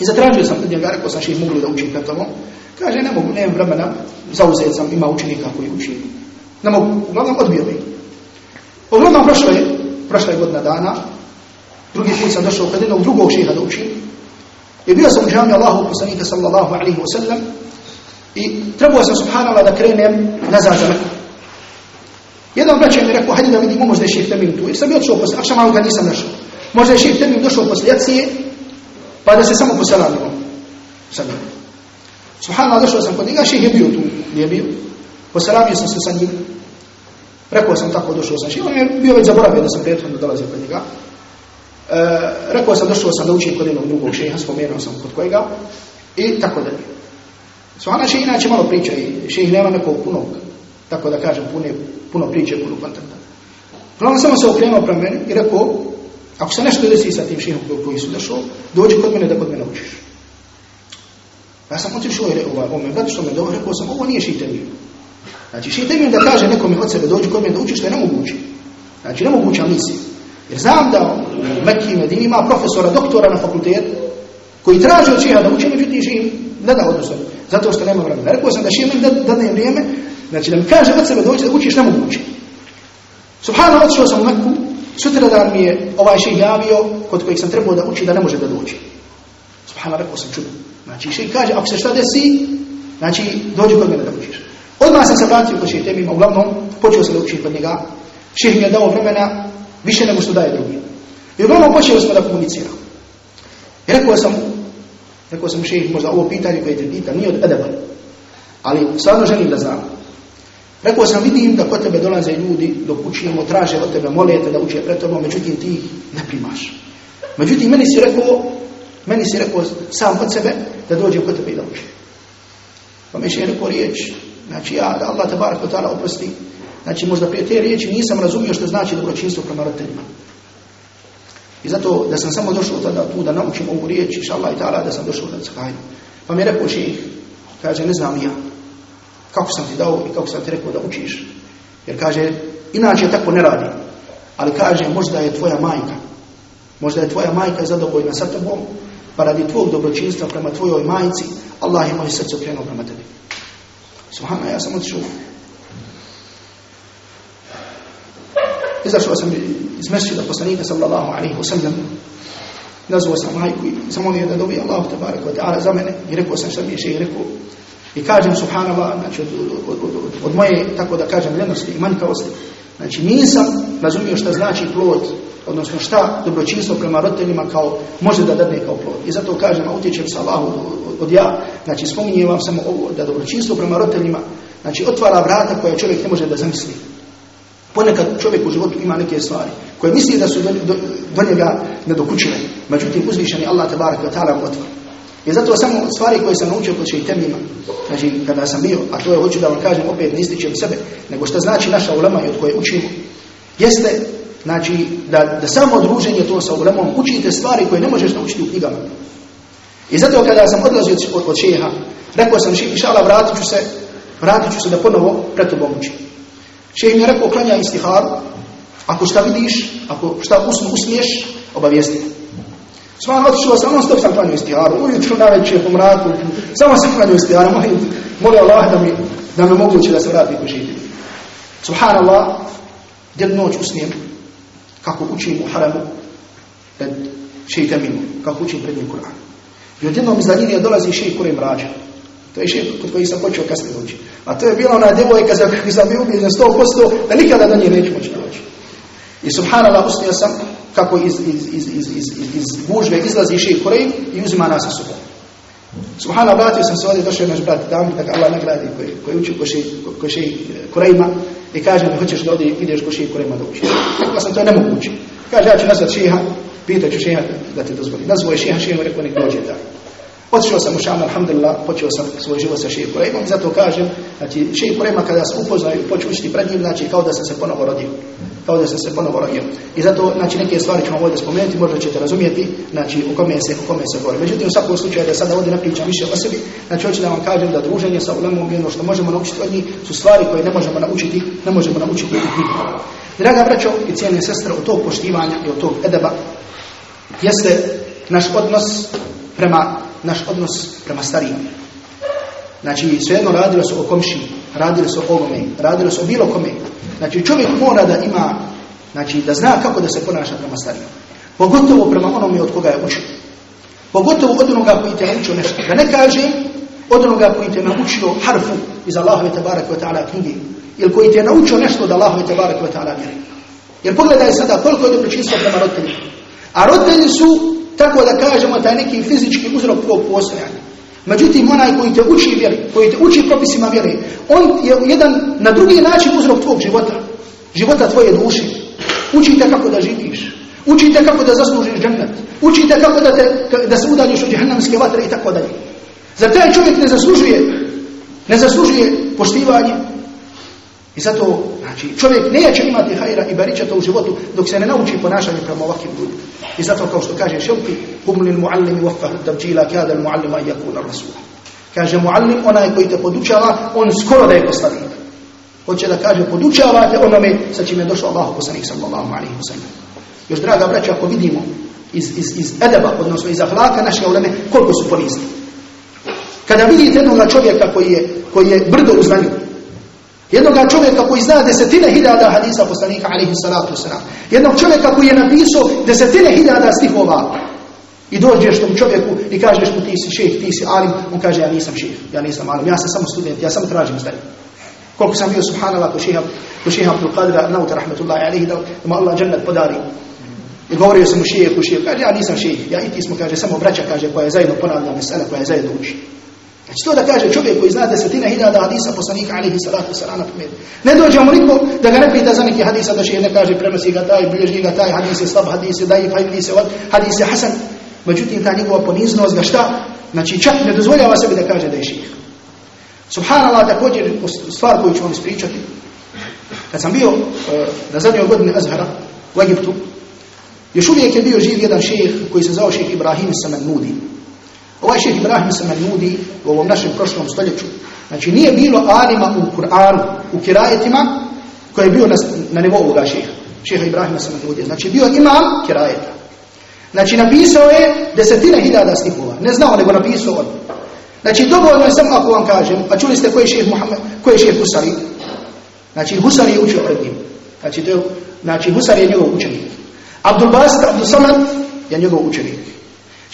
I zatražio sam od njega, rekao sam ših mogli da učim tobom. Kaže, ne mogu, nemam vremena, zauzet sam, ima učenika koji uči. Ne mogu, uglavnom odbio mi. Uglavnom prošlo je, prošla je godina dana, drugi put sam došao kod jednog drugog šeha da učim. I bio sam u džami Allahu poslanika sallallahu alaihi wa sallam i trebao sam subhanallah da krenem nazad za Meku. Jedan braća mi rekao, hajde da vidimo, možda je šeh Temim tu. Jer sam bi odšao akšama ga nisam našao. Možda je šeh Temim došao posle jacije, pa da se samo poselamimo sa. Subhanallah, došao sam kod njega, šeh je bio tu, nije bio. Poselamio sam se sa njim. Rekao sam tako, došao sam šeh. On je bio već zaboravio da sam prethodno dolazio kod njega. E, rekao sam, došao sam da učim kod jednog drugog šeha, spomenuo sam kod kojega. I tako dalje. Subhanallah, šeh inače malo priča i šeh nema nekog punog tako da kažem, pune, puno priče, puno kontenta. Uglavnom samo se okrenuo prema meni i rekao, ako se nešto desi sa tim šihom koji su došao, dođi kod mene da kod mene učiš. Ja sam otišao i rekao, ovo me, zato što me dobro, rekao sam, ovo nije ših temiju. Znači, šeitan im da kaže nekome od sebe dođi kod mene da uči što je nemoguće. Znači, nemoguća misija. Jer znam da u i ima profesora, doktora na fakultetu, koji traži od šeha da uči, međutim šeha ne da odnosno, zato što nema vremena. Rekao sam da šeha da ne vrijeme, znači da mi kaže od sebe dođi da učiš nemoguće. Subhano, otišao sam u Mekku, sutra dan mi je ovaj šeha javio, kod kojeg sam trebao da uči, da ne može da dođi. Subhano, rekao sam čudo. Znači, šeha kaže, ako se šta desi, znači, dođi kod mene da učiš. Odmah sam se vratio kod šeha temima, uglavnom, počeo sam da učim kod njega. Šeha mi je dao vremena, više nego što daje drugi. I uglavnom počeli smo da komuniciramo. I rekao sam, rekao sam šeheh, možda ovo pitanje koje te pita, nije od edeba, ali stvarno želim da znam. Rekao sam, vidim da kod tebe dolaze ljudi, dok učimo, traže od tebe, mole te da uče pred tobom, međutim ti ih ne primaš. Međutim, meni si rekao, meni si rekao sam od sebe da dođem kod tebe i da učim. Pa mi je rekao riječ, znači ja, da Allah te barak ta'ala oprosti, Znači, možda prije te riječi nisam razumio što znači dobročinstvo prema roditeljima. I zato da sam samo došao tada tu da naučim ovu riječ, inša Allah i ta'ala, da sam došao da zakajim. Pa mi je rekao ših, kaže, ne znam ja, kako sam ti dao i kako sam ti rekao da učiš. Jer kaže, inače tako ne radi. Ali kaže, možda je tvoja majka, možda je tvoja majka zadovoljna sa tobom, pa radi tvojeg dobročinstva prema tvojoj majci, Allah je moje srce okrenuo prema tebi. Subhana, ja sam otišao izašao sam iz mesčida poslanika sallallahu alaihi wa sallam, nazvao sam majku i zamolio da dobi Allah tabarak wa ta'ala za mene i rekao sam sam je še i rekao i kažem subhanallah, znači od, od, od, od moje, tako da kažem, ljenosti i manjkavosti, znači nisam razumio šta znači plod, odnosno šta dobročinstvo prema roditeljima kao može da dadne kao plod. I zato kažem, a utječem sa Allahu od, ja, znači spominjem vam samo ovo, da dobročinstvo prema roditeljima, znači otvara vrata koja čovjek ne može da zamisli. Ponekad čovjek u životu ima neke stvari koje misli da su do, do, do njega nedokućive. Međutim, uzvišen je Allah tabarak wa ta'ala otvara. I zato samo stvari koje sam naučio kod šeitemima, znači kada sam bio, a to je hoću da vam kažem opet ne ističem sebe, nego što znači naša ulema i od koje učimo, jeste znači da, da samo druženje to sa ulemom učite stvari koje ne možeš naučiti u knjigama. I zato kada sam odlazio od, od šeha, rekao sam šeha, inša Allah, vratit ću se, vratit ću se da ponovo pred tobom učim. Šejh mi je rekao, klanja istiharu, ako šta vidiš, ako šta usmiješ, obavijesti. Svan otišao sam, non stop sam klanio istiharu, ujutru na večer, po mraku, samo sam klanio istiharu, molim, molim Allah da mi, da mi moguće da se vrati ko živim. Subhanallah, jednu noć usnijem, kako učim u haramu, pred šejitem mimo, kako učim pred njim Kur'an. I odjednom iz daljine dolazi šejih Kur'an mrađa. To je šejh kod koji sam počeo kasnije doći. A to je bila ona djevojka za koju sam bio ubijen 100% da nikada do nje neću moći doći. I subhanallah usnio sam kako iz, iz, iz, iz, iz, iz, gužve izlazi šejh Kurejm i uzima nas sa sobom. Subhanallah, vratio sam se ovdje, došao je naš brat Damir, tako Allah nagradi koji, koji uči ko šej Kurejma i kaže mi, hoćeš da ovdje ideš ko šejh Kurejma da učiš. Rekao sam, to je nemoguće. Kaže, ja ću nazvat šeha, pitat ću šeha da ti dozvoli. Nazvao je šeha, šeha rekao, nek dođe da. Otišao sam u Šam, alhamdulillah, počeo sam svoj život sa šeji Kurejmom zato kažem, znači šeji Kurejma kada sam upoznao i počeo učiti pred njim, znači kao da sam se ponovo rodio. Kao da sam se ponovo rodio. I zato, znači neke stvari vam ovdje spomenuti, možda ćete razumijeti, znači u kome se, u kome se govori. Međutim, u svakom slučaju da sada ovdje napričam više o sebi, znači hoću da vam kažem da druženje sa ulemom ono što možemo naučiti od njih su stvari koje ne možemo naučiti, ne možemo naučiti. Draga braćo i cijene sestre, od tog poštivanja i od tog edeba jeste naš odnos prema naš odnos prema starijim. Znači, svejedno radilo se o komši, radilo se o ovome, radilo se o bilo kome. Znači, čovjek mora da ima, znači, da zna kako da se ponaša prema starijim. Pogotovo prema onome od koga je učio. Pogotovo od onoga koji te naučio nešto. Da ne kažem od onoga koji te naučio harfu iz Allahove tabarak wa ta'ala knjige. Ili koji te naučio nešto od Allahove tabarak wa ta'ala vjeri. Jer pogledaj sada koliko je dobročinstvo prema roditeljima. A roditelji su tako da kažemo taj neki fizički uzrok tvojeg postojanja. Međutim, onaj koji te uči vjeri, koji te uči propisima vjeri, on je jedan na drugi način uzrok tvojeg života, života tvoje duše. Učite kako da živiš, učite kako da zaslužiš džennet, učite kako da, te, da se udaljiš od džahannamske vatre i tako dalje. Zar taj čovjek ne zaslužuje, ne zaslužuje poštivanje? I zato, znači, čovjek neće imati hajra i baričata u životu dok se ne nauči ponašanje prema ovakvim ljudima. I zato kao što kaže Ševki, humlil muallimi waffah tabđila kada muallima i jakuna rasula. Kaže muallim, onaj koji te podučava, on skoro da je poslanik. Hoće da kaže podučavate onome sa čime je došao Allah poslanik sallallahu alaihi wa sallam. Još draga braća, ako vidimo iz, iz, iz edeba, odnosno iz ahlaka naše uleme, koliko su ponizni. Kada vidite jednog čovjeka koji je, koji je brdo u znanju, jednog čovjeka koji zna desetine hiljada hadisa poslanika alaihi salatu wasalam, jednog čovjeka koji je napisao desetine hiljada stihova, i dođeš tom čovjeku i kažeš mu ti si šejh, ti si alim, on kaže ja nisam šejh, ja nisam alim, ja sam samo student, ja samo tražim znanje. Koliko sam bio subhanallah ko šeha, ko šeha Abdul Qadra, nauta rahmetullahi alaihi, da mu Allah džennet podari. I govorio sam mu ku šehe, kaže ja nisam šejh, ja i ti smo, kaže, samo braća, kaže, koja je zajedno ponavlja mesela, koja je zajedno uči. Znači to da kaže čovjek koji zna desetina hiljada hadisa poslanika alaihi salatu wasalam na primjer. Ne dođe mu niko da ga ne pita za neki hadisa da še ne kaže prenosi ga taj, bilježi ga taj, hadis je slab, hadis je daif, hadis je od, hadis je hasan. Međutim, ta njegova poniznost ga šta? Znači čak ne dozvoljava sebi da kaže da je ših. Subhanallah, također stvar koju ću vam ispričati. Kad sam bio uh, na zadnjoj godini Azhara u Egiptu, još uvijek je bio živ jedan šejh koji se zvao šejh Ibrahim Samanudi. Ovaj šejh Ibrahim Samanudi u ovom našem prošlom stoljeću, znači nije bilo alima u Kur'anu, u kirajetima, koji je bio na, na nivou ovoga šeha, šeha Ibrahima Samanudi. Znači bio imam kirajeta. Znači napisao je desetine hiljada stihova. Ne znao, nego napisao on. Znači dovoljno je samo ako vam kažem, a čuli ste koji je Muhammed, koji je Husari? Znači Husari je učio pred njim. Znači, to znači Husari je njegov učenik. Abdul Basit, Abdul Samad je njegov učenik.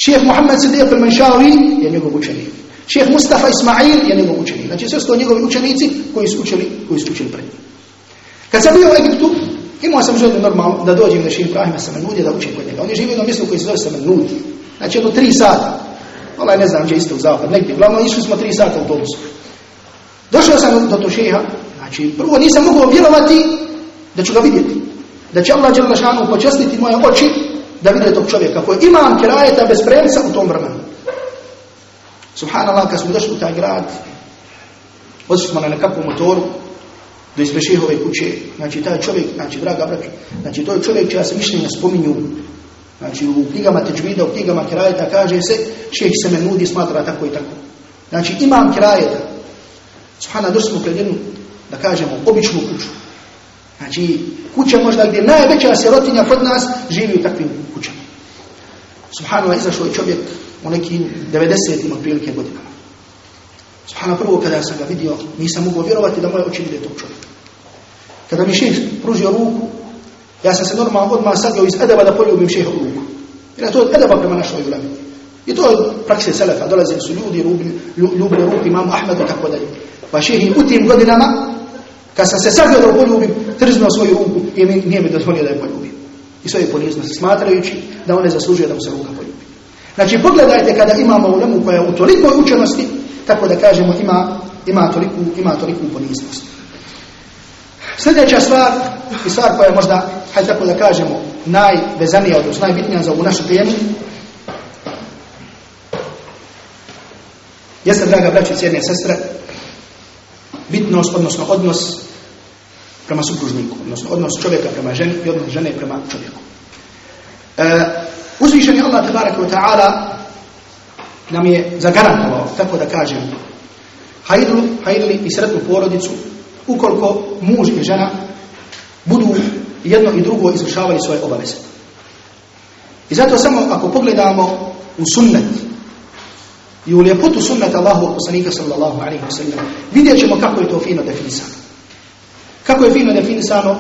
Šeheh Muhammed Sidiq al-Manšavi je njegov učenik. Šeheh Mustafa Ismail je njegov učenik. Znači sve su njegovi učenici koji su učili, koji su učili pred njim. Kad sam bio u Egiptu, Imao sam želju normalno da dođem da šeha Ibrahima Samenudi da učim kod njega. On je živio na mjestu koji se zove Samenudi. Znači jedno tri sata. Olaj ne znam gdje isto u zapad, negdje. Glavno išli smo tri sata autobusu. Došao sam do to šeha. Znači prvo nisam mogao vjerovati da ću ga vidjeti. Da će Allah Đelešanu počastiti moje oči da vide tog čovjeka koji imam kirajeta bez premca u tom vremenu. Subhanallah, kad smo došli u taj grad, odšli smo na nekakvu motoru, do ispred šehove kuće, znači taj čovjek, znači draga braća, znači to je čovjek čija se mišljenja spominju, znači u knjigama teđvida, u knjigama kirajeta kaže se, šeh se me nudi, smatra tako i tako. Znači imam kirajeta, subhana došli smo pred jednu, da kažemo, običnu kuću. Znači kuća možda gdje najveća sirotinja kod nas živi u takvim kućama. Subhanallah, izašao je čovjek u nekim 90-im otprilike godinama. Subhana prvo kada sam ga vidio, nisam mogao vjerovati da moje oči vide tog čovjeka. Kada mi šeh pružio ruku, ja sam se normalno odmah sadio iz edeba da poljubim šeha ruku. Jer to je edeba prema našoj ulemi. I to je prakse selefa. Dolazili su ljudi, ljubili ruku imamu Ahmedu, tako dalje. Pa šeh u tim godinama, kad sam se sadio da poljubim, trznuo svoju ruku i nije mi dozvolio da je poljubim. I svoje poniznosti smatrajući da one zaslužuje da mu se ruka poljubi. Znači pogledajte kada imamo ulemu koja je u tolikoj učenosti, tako da kažemo ima, ima, toliku, ima toliku poniznost. Sljedeća stvar, i stvar koja je možda, hajde tako da kažemo, najvezanija, odnosno najbitnija za ovu našu temu, jeste, draga braći, cijene sestre, bitnost, odnosno odnos prema supružniku, odnosno odnos čovjeka prema ženi i odnos žene prema čovjeku. E, uzvišeni Allah, tabaraka wa ta'ala, nam je zagarantovao, tako da kažem, hajdru, hajdli i sretnu porodicu, ukoliko muž i žena budu jedno i drugo izvršavali svoje obaveze. I zato samo ako pogledamo u sunnet i u ljepotu sunneta Allahu poslanika sallallahu alaihi wa sallam, vidjet ćemo kako je to fino definisano. Kako je fino definisano,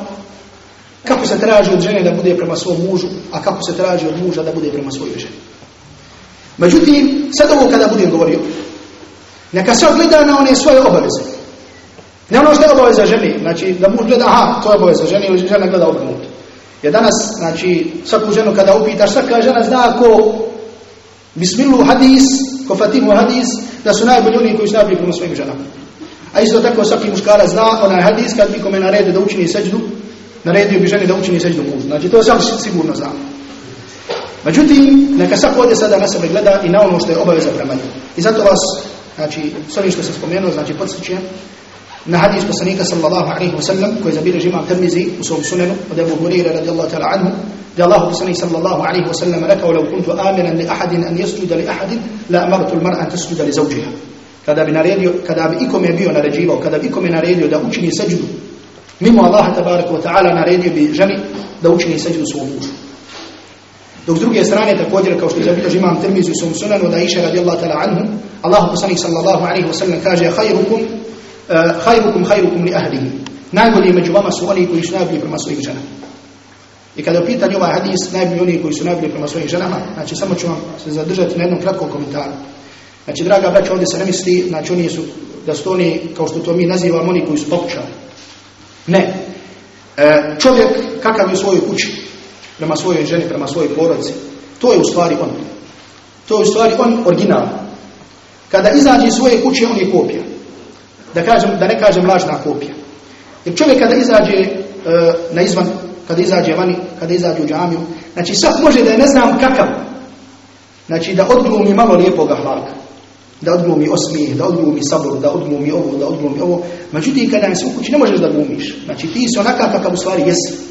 kako se traži od žene da bude prema svom mužu, a kako se traži od muža da bude prema svojoj ženi. Međutim, sad ovo kada budem govorio, neka sad gleda na one svoje obaveze. Ne ono što je obaveza ženi, znači da muž gleda, aha, to je obaveza ženi ili žena gleda obrnuto. Jer danas, znači, svaku ženu kada upitaš, svaka žena zna ko bismilu hadis, ko fatimu hadis, da su najbolji oni koji su najbolji prema svojim ženama. A isto tako svaki muškara zna onaj hadis kad nikome naredi da učini seđdu, naredio bi ženi da učini seđdu mužu. Znači, to sam sigurno znam. Međutim, neka sad ovdje sada na sebe gleda i na ono što je obaveza prema njemu. I zato vas, znači, s ovim što sam spomenuo, znači, podsjećam na hadis poslanika sallallahu alaihi wa sallam, koji zabilježi imam Tirmizi u svom sunenu, od Ebu Hurire radijallahu ta'ala anhu, da Allah poslanik sallallahu alaihi wa sallam rekao, لو كنت آمنا لأحد أن يسجد لأحد لا أمرت المرأة أن تسجد لزوجها. kada bi naredio, kada bi ikome bio naređivao, kada bi ikome naredio da učini seđudu, mimo Allaha tabaraka wa ta'ala naredio bi ženi da učini seđudu svom mužu. Dok s druge strane također kao što zabilježi imam Tirmizi svom sunanu da iša radijallahu ta'ala anhu, Allahu poslanik sallallahu alaihi wa sallam kaže khayrukum uh, khayrukum khayrukum li ahlihi. Najbolji među vama su oni koji su najbolji prema svojim ženama. I kada je u pitanju ovaj hadis, najbolji oni koji su najbolji prema svojim ženama, znači samo ću vam se zadržati na jednom kratkom komentaru. Znači, draga braća, ovdje se ne misli, znači oni su, da su oni, kao što to mi nazivamo, oni koji su pokućali. Ne. E, čovjek, kakav je u svojoj kući, prema svojoj ženi, prema svojoj porodici, to je u stvari on. To je u stvari on original. Kada izađe iz svoje kuće, on je kopija. Da, kažem, da ne kažem lažna kopija. Jer čovjek kada izađe e, na izvan, kada izađe vani, kada izađe u džamiju, znači sad može da je ne znam kakav. Znači da odglumi malo lijepoga hlaka. Da odglumi da odglumi sabor, da odglumi ovo, da odglumi ovo. Međutim, kada si u kući ne možeš da glumiš. Znači ti si onakav kakav u stvari jesi.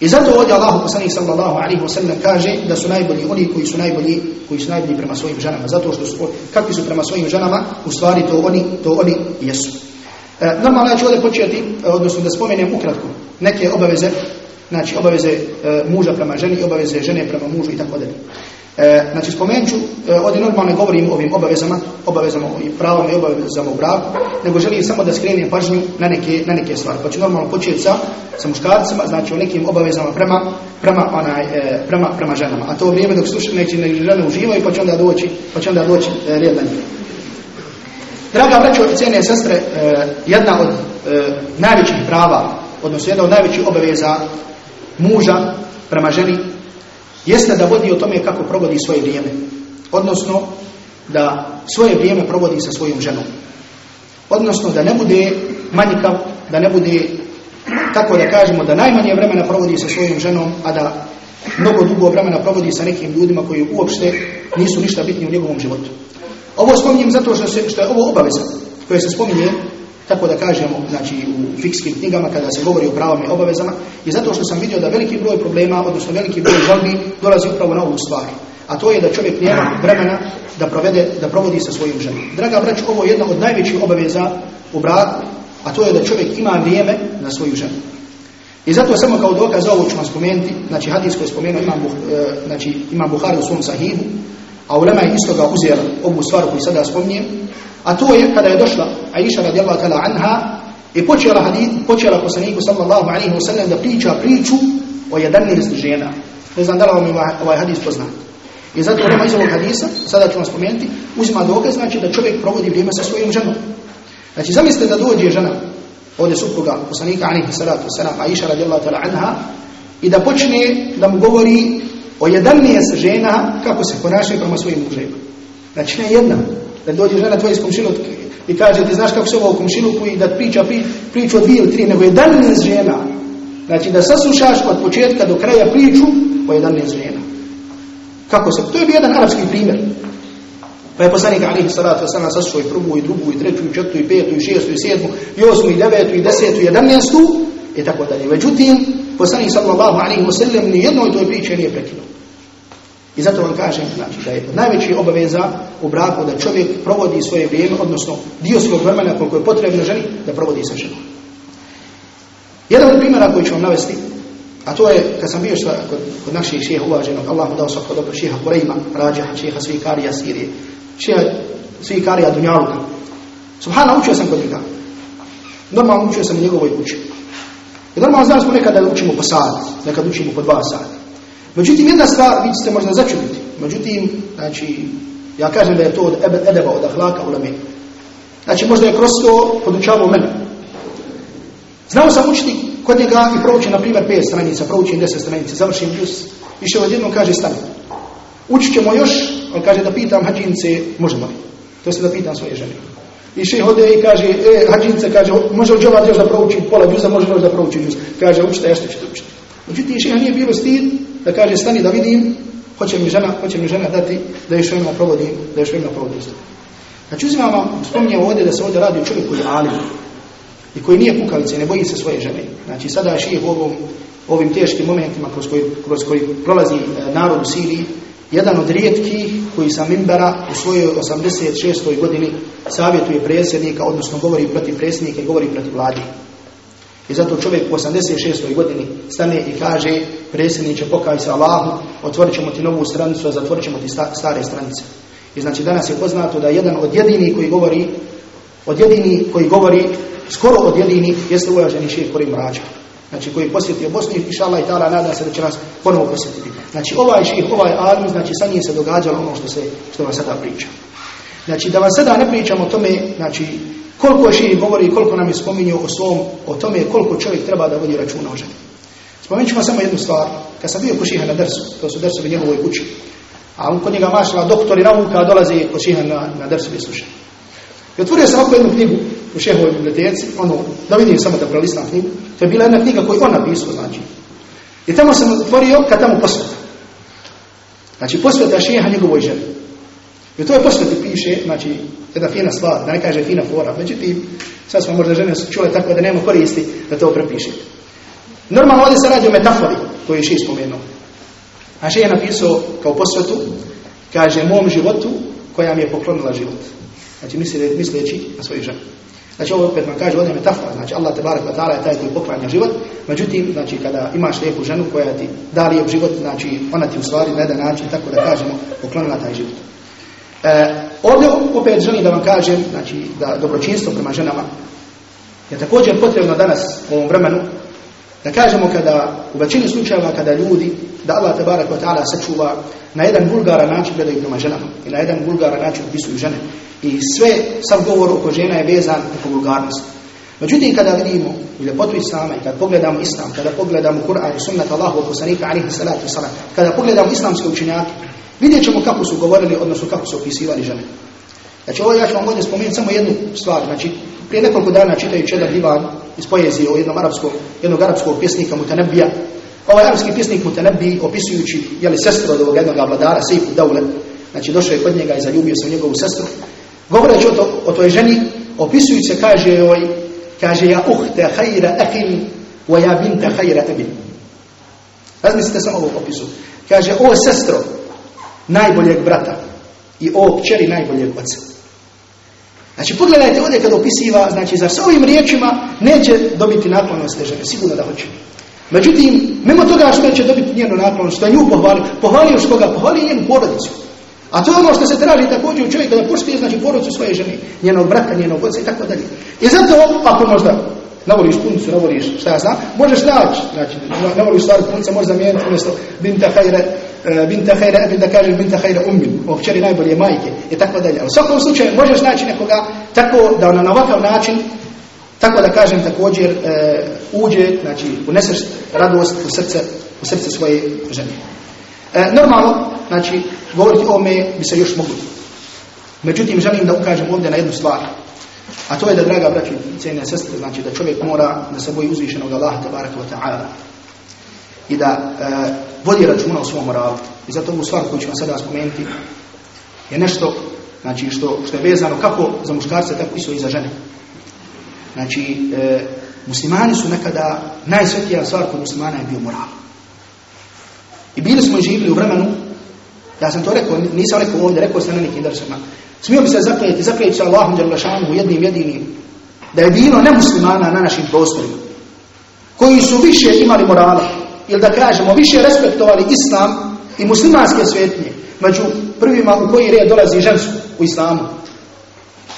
I zato ovdje Allah poslanik sallallahu alaihi wa sallam kaže da su najbolji oni koji su najbolji, koji su najbolji prema svojim ženama. Zato što su, kakvi su prema svojim ženama, u stvari to oni, to oni jesu. E, normalno ja ću ovdje početi, odnosno da spomenem ukratko, neke obaveze, znači obaveze e, muža prema ženi i obaveze žene prema mužu i tako dalje. E, znači spomenut ću, e, ovdje normalno govorim o ovim obavezama, obavezama i pravom i obavezama u braku, nego želim samo da skrenem pažnju na neke, na neke stvari. Pa ću normalno početi sa, sa muškarcima, znači o nekim obavezama prema, prema, onaj, e, prema, prema ženama. A to vrijeme dok slušaju neće ne žene uživaju pa će onda doći, pa će onda doći red na njih. Draga braćo i cijene sestre, jedna od najvećih prava, odnosno jedna od najvećih obaveza muža prema ženi jeste da vodi o tome kako provodi svoje vrijeme. Odnosno, da svoje vrijeme provodi sa svojom ženom. Odnosno, da ne bude manjikav, da ne bude, tako da kažemo, da najmanje vremena provodi sa svojom ženom, a da mnogo dugo vremena provodi sa nekim ljudima koji uopšte nisu ništa bitni u njegovom životu. Ovo spominjem zato što, se, što je ovo obaveza koje se spominje tako da kažemo, znači u fikskim knjigama kada se govori o pravama i obavezama, i zato što sam vidio da veliki broj problema, odnosno veliki broj žalbi dolazi upravo na ovu stvar. A to je da čovjek nema vremena da provede, da provodi sa svojim ženom. Draga brać, ovo je jedna od najvećih obaveza u braku, a to je da čovjek ima vrijeme na svoju ženu. I zato samo kao dokaz ovo ću vam spomenuti, znači hadis koji je spomenuo imam, e, znači, imam Buhari u svom sahibu, a ulema je isto ga uzela ovu stvar koju sada spominjem, a to je kada je došla Aisha radijallahu ta'ala anha i počela, hadith, počela poslaniku sallallahu alaihi wa sallam da priča priču o jedanirstvu žena. Ne znam da li vam ovaj, hadis poznat. I zato ulema iz ovog hadisa, sada ću vam spomenuti, uzima dokaz, znači da čovjek provodi vrijeme sa svojim ženom. Znači zamislite da dođe žena, ovdje supruga poslanika alaihi salatu wasalam, Aisha radijallahu ta'ala anha, i da počne da mu govori o jedanirstvu žena kako se ponašaju prema svojim mužima. Znači ne jedna, da dođe žena tvoja iz komšilutke i kaže ti znaš kako se ovo u komšiluku i da priča pri, priču od dvije ili tri, nego jedan niz žena. Znači da saslušaš od početka do kraja priču o jedan niz žena. Kako se? To je bio jedan arapski primjer. Pa je poslanik alihi salatu wasalam saslušao i prvu i drugu i treću i četvrtu i petu i šestu i sedmu i osmu i devetu i desetu i jedanestu i tako dalje. Međutim, poslanik sallallahu alihi wasallam ni jednoj toj priče nije prekinuo. I zato vam kažem znači, da je najveći obaveza u braku da čovjek provodi svoje vrijeme, odnosno dio svog vremena koliko je potrebno ženi, da provodi sa ženom. Jedan od primjera koji ću vam navesti, a to je kad sam bio šta, kod, kod naših šeha uvaženog, Allah mu dao svako dobro šeha Kurejma, Rađaha, šeha Svikarija Sirije, šeha Svikarija Dunjaluka. Subhana, učio sam kod njega. Normalno učio sam u njegovoj kući. I normalno znam smo nekada učimo po sat, nekad učimo po dva sata. Međutim, jedna stvar, vi ćete možda začuditi. Međutim, znači, ja kažem da je to od edeba, od ahlaka u lame. Znači, možda je kroz to podučavao mene. Znao sam učiti kod njega i proučim, na primjer, 5 stranica, proučim 10 stranica, završim džus. Išao odjednom, kaže, stani. Učit ćemo još, on kaže da pitam hađince, možemo li? To se da pitam svoje žene. I še hode i kaže, e, hađince, kaže, može li još da prouči pola džuza, može još da prouči. Kaže, učite, ja što ćete učiti. Međutim, šeha nije bilo stid da kaže stani da vidim, hoće mi žena, hoće mi žena dati da još vremena provodim, da još vremena provodim. Znači uzimam vam, spominjam ovdje da se ovdje radi o čovjeku koji je alim i koji nije kukavice, ne boji se svoje žene. Znači sada je ovom, ovim teškim momentima kroz koji, kroz koji prolazi e, narod u Siriji jedan od rijetkih koji sa Mimbera u svojoj 86. godini savjetuje predsjednika, odnosno govori protiv predsjednika i govori protiv vladi. I zato čovjek u 86. godini stane i kaže predsjedniče pokaj se Allahu, otvorit ćemo ti novu stranicu, a zatvorit ćemo ti stare stranice. I znači danas je poznato da jedan od jedini koji govori, od jedini koji govori, skoro od jedini, jeste uvaženi šir Korim Rađa. Znači koji je posjetio Bosnu i šala i tala nada se da će nas ponovo posjetiti. Znači ovaj ših, ovaj alim, znači sa njim se događalo ono što se, što vam sada priča. Znači da vam sada ne pričamo o tome, znači koliko ših govori, koliko nam je spominio o svom, o tome koliko čovjek treba da vodi računa o ženi. Spomenut ću vam samo jednu stvar. Kad sam bio kod na dersu, to su dersovi njegovoj kući, a on kod njega mašala doktori nauka dolazi kod šiha na, na dersovi slušaju. I otvorio sam ovako jednu knjigu u šehovoj biblioteci, ono, da vidim samo da prelistam knjigu. To je bila jedna knjiga koju on napisao, znači. I tamo sam otvorio kad tamo posveta. Znači posveta šeha njegovoj ženi. I to je posveti piše, znači, jedna fina stvar, da ne kaže fina fora. Međutim, sad smo možda žene čule tako da nema koristi da to prepišete. Normalno ovdje se radi o metafori koju je še spomenuo. A še je napisao kao posvetu, kaže, mom životu koja mi je poklonila život. Znači misleći na svoju ženu. Znači ovo opet vam kaže ovdje metafora, znači Allah te barak ta'ala je taj koji poklanja život, međutim, znači kada imaš lijepu ženu koja ti da lijep život, znači ona ti u stvari na jedan način, tako da kažemo, poklonila taj život. E, ovdje opet želim da vam kažem, znači da dobročinstvo prema ženama je također potrebno danas u ovom vremenu da kažemo kada u većini slučajeva kada ljudi da Allah te barak ta'ala sačuva na jedan vulgaran način gledaju prema ženama i na jedan vulgaran način opisuju žene i sve sam govor oko žena je vezan oko vulgarnosti. Međutim, kada vidimo u ljepotu Islama i kada pogledamo Islam, kada pogledamo Kur'an i sunnat Allahu poslanika alihi salatu salam, kada pogledamo islamske učenjake, vidjet ćemo kako su govorili, odnosno kako su opisivali žene. Znači, ovo ja ću vam ovdje spomenuti samo jednu stvar. Znači, prije nekoliko dana čitajući jedan divan iz poezije o jednom arapskom, jednog arapskog pjesnika Mutanabija, ovaj arapski pjesnik Mutanabi opisujući, jeli, sestru od ovog jednog vladara, Sejfu Daule, znači došao je kod njega i zaljubio se u njegovu sestru, govoreći o, to, o toj ženi, opisujući se, kaže joj, kaže, ja uhte hajra ahin, wa ja binta hajra abin. Razmislite samo ovo opisu. Kaže, o sestro, najboljeg brata i o kćeri najboljeg oca. Znači, pogledajte ovdje kad opisiva, znači, za s ovim riječima neće dobiti naklonost te žene, sigurno da hoće. Međutim, mimo toga što će dobiti njenu naklonost, što nju pohvalio, pohvalio što ga, pohvalio njenu porodicu. A to je ono što se traži također u čovjeka da poštuje, znači, porodicu svoje žene, njenog brata, njenog oca i tako dalje. I zato, ako možda ne voliš punicu, ne voliš šta ja znam, možeš naći, znači, ne voliš stvari punica, možeš zamijeniti umjesto binta hajra, binta hajra, da kažeš binta hajra ummin, o najbolje majke i tako dalje. U svakom slučaju možeš naći nekoga tako da ona na ovakav način, tako da kažem također, e, uđe, znači, uneseš radost u srce, u srce svoje žene. E, normalno, znači, govoriti o ome bi se još moglo. Međutim, želim da ukažem ovdje na jednu stvar. A to je da, draga braći i cijene sestre, znači da čovjek mora da se boji uzvišenog Allaha tabaraka wa ta'ala i da e, vodi računa o svom moralu. I zato ovu stvar koju vam sada spomenuti je nešto znači, što, što je vezano kako za muškarce, tako isto i za žene. Znači, e, muslimani su nekada, najsvetija stvar kod muslimana je bio moral. I bili smo i živjeli u vremenu, ja sam to rekao, nisam rekao ovdje, rekao sam na nekim drsama, Smio bi se zakljeti, zakljeti sa Allahom Đerlašanu jednim jedinim, da je bilo nemuslimana na našim prostorima, koji su više imali morala, ili da kažemo, više respektovali islam i muslimanske svetnje, među prvima u koji red dolazi žensku u islamu.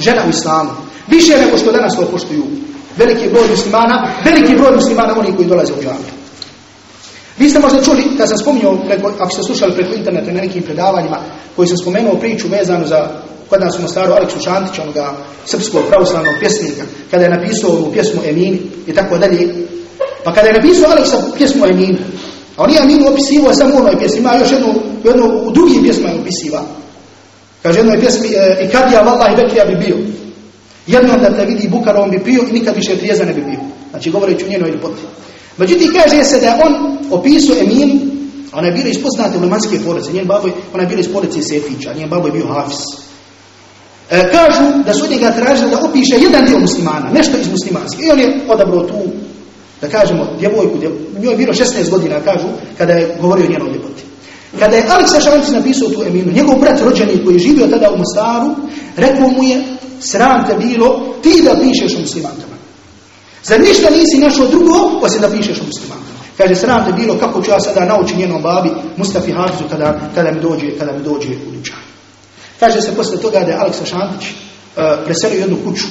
Žena u islamu. Više nego što danas to poštuju. Veliki broj muslimana, veliki broj muslimana oni koji dolaze u džamiju. Vi ste možda čuli, kad sam spominjao, ako ste slušali preko interneta na nekim predavanjima, koji sam spomenuo priču vezanu za kod nas u Mostaru Aleksu Šantića, onoga srpskog pravoslavnog pjesnika, kada je napisao ovu pjesmu Emini i tako dalje. Pa kada je napisao Aleksa pjesmu Emini, a on je Eminu opisivo samo u onoj pjesmi, ima još jednu, jednu u drugim pjesma je opisiva. Kaže jednoj pjesmi, e, i kad ja vallahi beklija bi bio. Jednom da te vidi bukar, on bi pio i nikad više trijeza ne bi bio. Znači govoreći u njenoj ljepoti. Međutim, kaže se da on opisao Eminu, ona je bila iz poznate ulemanske porodice, njen babo ona je bila iz porodice Sefića, njen babo je bio Hafiz. E, kažu da su njega tražili da opiše jedan dio muslimana, nešto iz muslimanske. I on je odabrao tu, da kažemo, djevojku, djev... njoj je bilo 16 godina, kažu, kada je govorio o njenom ljepoti. Kada je Aleksa Šantis napisao tu eminu, njegov brat rođeni koji je živio tada u Mostaru, rekao mu je, sram te bilo, ti da pišeš o muslimankama. Zar ništa nisi našao drugo, osim da pišeš o muslimankama. Kaže, sram te bilo, kako ću ja sada naučiti njenom babi, Mustafi Hafizu, kada, kada, mi dođe, kada mi dođe u dućan. Kaže se posle toga da je Aleksa Šantić uh, preselio jednu kuću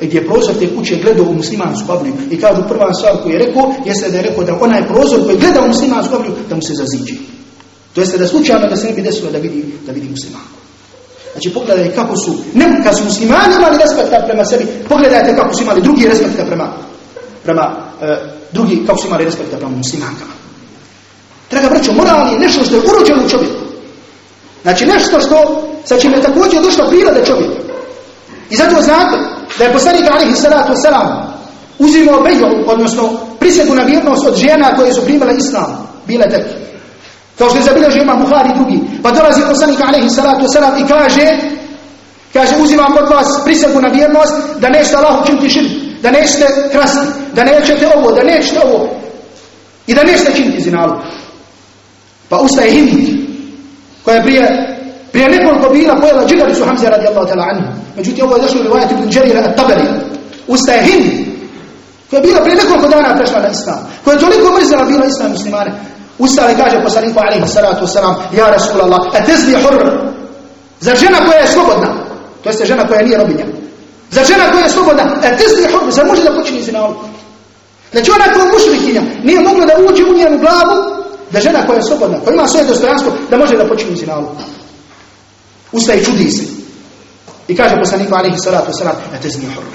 gdje je prozor te kuće gledao u muslimansku abliju. I kažu prva stvar koju je rekao, jeste da je rekao da onaj prozor koji gleda u muslimansku abliju, da mu se zaziđe. To jeste da slučajno da se ne bi desilo da vidi, da vidi muslimanku. Znači pogledajte kako su, ne kad su muslimani imali respekta prema sebi, pogledajte kako su imali drugi respekta prema, prema e, drugi, kako su imali respekta prema muslimankama. Draga braćo, moral je nešto što je urođeno u čovjeku. Znači nešto što, sa čim je također došla priroda čovjeka. I zato znate da je poslanik alihi salatu wasalam uzimao beju, odnosno prisegu na vjernost od žena koje su primale islam, bile teke. Kao što je zabilježio ima Buhari drugi. Pa dolazi poslanik alaihi salatu wasalam i kaže, kaže uzimam od vas prisegu na vjernost da nećete Allahu činiti širk, da nećete krasti, da nećete ovo, da nećete ovo i da nećete činiti zinalu. Pa ustaje Hind, koja je Prije nekoliko bila pojela džigaricu Hamza radijallahu ta'ala anhu. Međutim, ovo je došlo u rivajetu ibn Đarira at-Tabari. Ustaje Hind, koja je bila prije nekoliko dana prešla na islam. Koja je toliko mrzela bila islam muslimane. Ustale kaže poslaniku alaihi salatu wasalam, ja Rasulallah, a tezni hurr. Za žena koja je slobodna, to jeste žena koja nije robinja. Za žena koja je slobodna, a tezni hurr, zar može da počini zinalu? Znači ona koja mušrikinja nije mogla da uđe u njenu glavu, da žena koja je slobodna, koja ima svoje dostojanstvo, da može da počini zinalu. Ustaje čudi se. I kaže poslaniku alaihi salatu wasalam, a tezni hurr.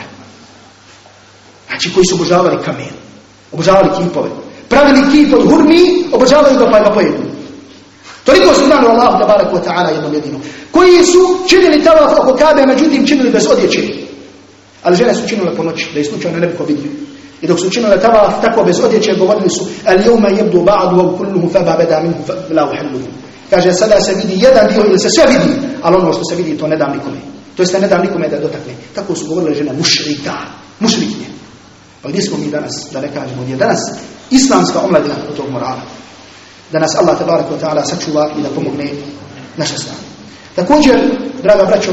Znači koji su obožavali kamen, obožavali kipove, pravili kip od hurmi, obožavaju ga pa ga pojedu. Toliko su znali Allahu tabarak wa ta'ala jednom jedinom. Koji su činili tavaf oko kabe, međutim činili bez odjeće. Ali žene su činile po noći, da je slučajno ne bi vidio. I dok su činile tavaf tako bez odjeće, govorili su al jevma jebdu ba'du wa kulluhu faba beda minhu la uhilluhu. Kaže, sada se vidi jedan dio ili se sve vidi, ali ono što se vidi to ne dam nikome. To jeste ne dam nikome da dotakne. Tako su govorile žene mušrika, mušriknje. Pa gdje smo mi danas, da ne kažemo, gdje danas islamska omladina od tog morala. Da nas Allah tabarak wa ta'ala sačuva i da pomogne naša strana. Također, draga braćo,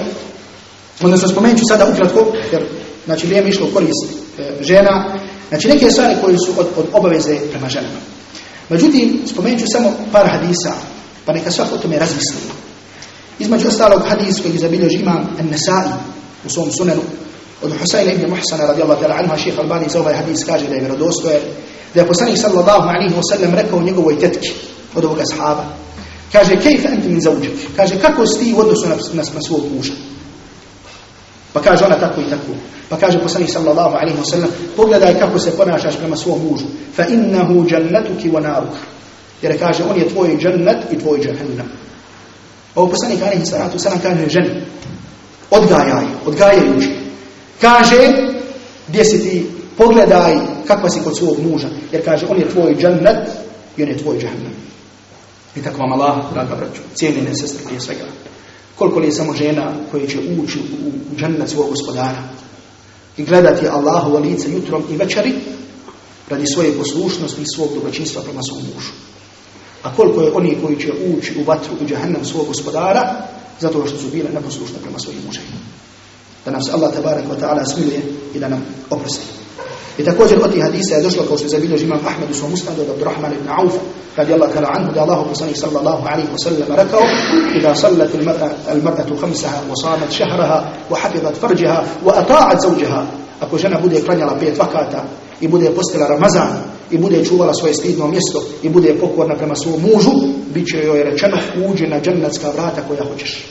odnosno spomenut ću sada ukratko, jer znači vrijeme išlo u korist e, žena, znači neke stvari koje su od, od obaveze prema ženama. Međutim, spomenut ću samo par hadisa, pa neka svak o tome razmisli. Između ostalog hadis koji zabilježi imam An-Nasai u svom sunenu, od Husayna ibn Muhsana radijallahu ta'ala anha šejh Albani za ovaj hadis kaže da je vjerodostojan da je poslanik sallallahu alejhi ve sellem rekao njegovoj tetki od ovog ashaba kaže kejfa enti min zawjik kaže kako si ti u odnosu na, na, na svog muža pa kaže ona tako i tako pa kaže poslanik sallallahu alejhi ve sellem pogledaj kako se ponašaš prema svom mužu fa innahu jannatuki wa naruk jer kaže on je tvoj džennet i tvoj džehennem ovo poslanik alejhi salatu selam kaže ženi odgajaj odgajajući Kaže, gdje si ti, pogledaj kakva si kod svog muža. Jer kaže, on je tvoj džennet i on je tvoj džahnem. I tako vam Allah, draga braću, cijenine sestre prije svega. Koliko li je samo žena koji će ući u, džennet svog gospodara i gledati Allahu u lice jutrom i večeri radi svoje poslušnosti i svog dobročinstva prema svom mužu. A koliko je oni koji će ući u vatru u džahnem svog gospodara zato što su bile neposlušne prema svojim mužima da nas Allah tabarak wa ta'ala smiluje i da nam oprosti. I također od tih hadisa je došlo kao što je zabilježi imam Ahmed u svom od Abdurrahman ibn Auf radi Allah ta'ala anhu da Allah poslanik sallallahu alaihi wa sallam rekao إذا صلت المرأة خمسها وصامت شهرها وحفظت فرجها وأطاعت زوجها ako žena bude klanjala pet vakata i bude postila Ramazan i bude čuvala svoje stidno mjesto i bude pokorna prema svom mužu, bit će joj rečeno uđi na džennetska vrata koja hoćeš.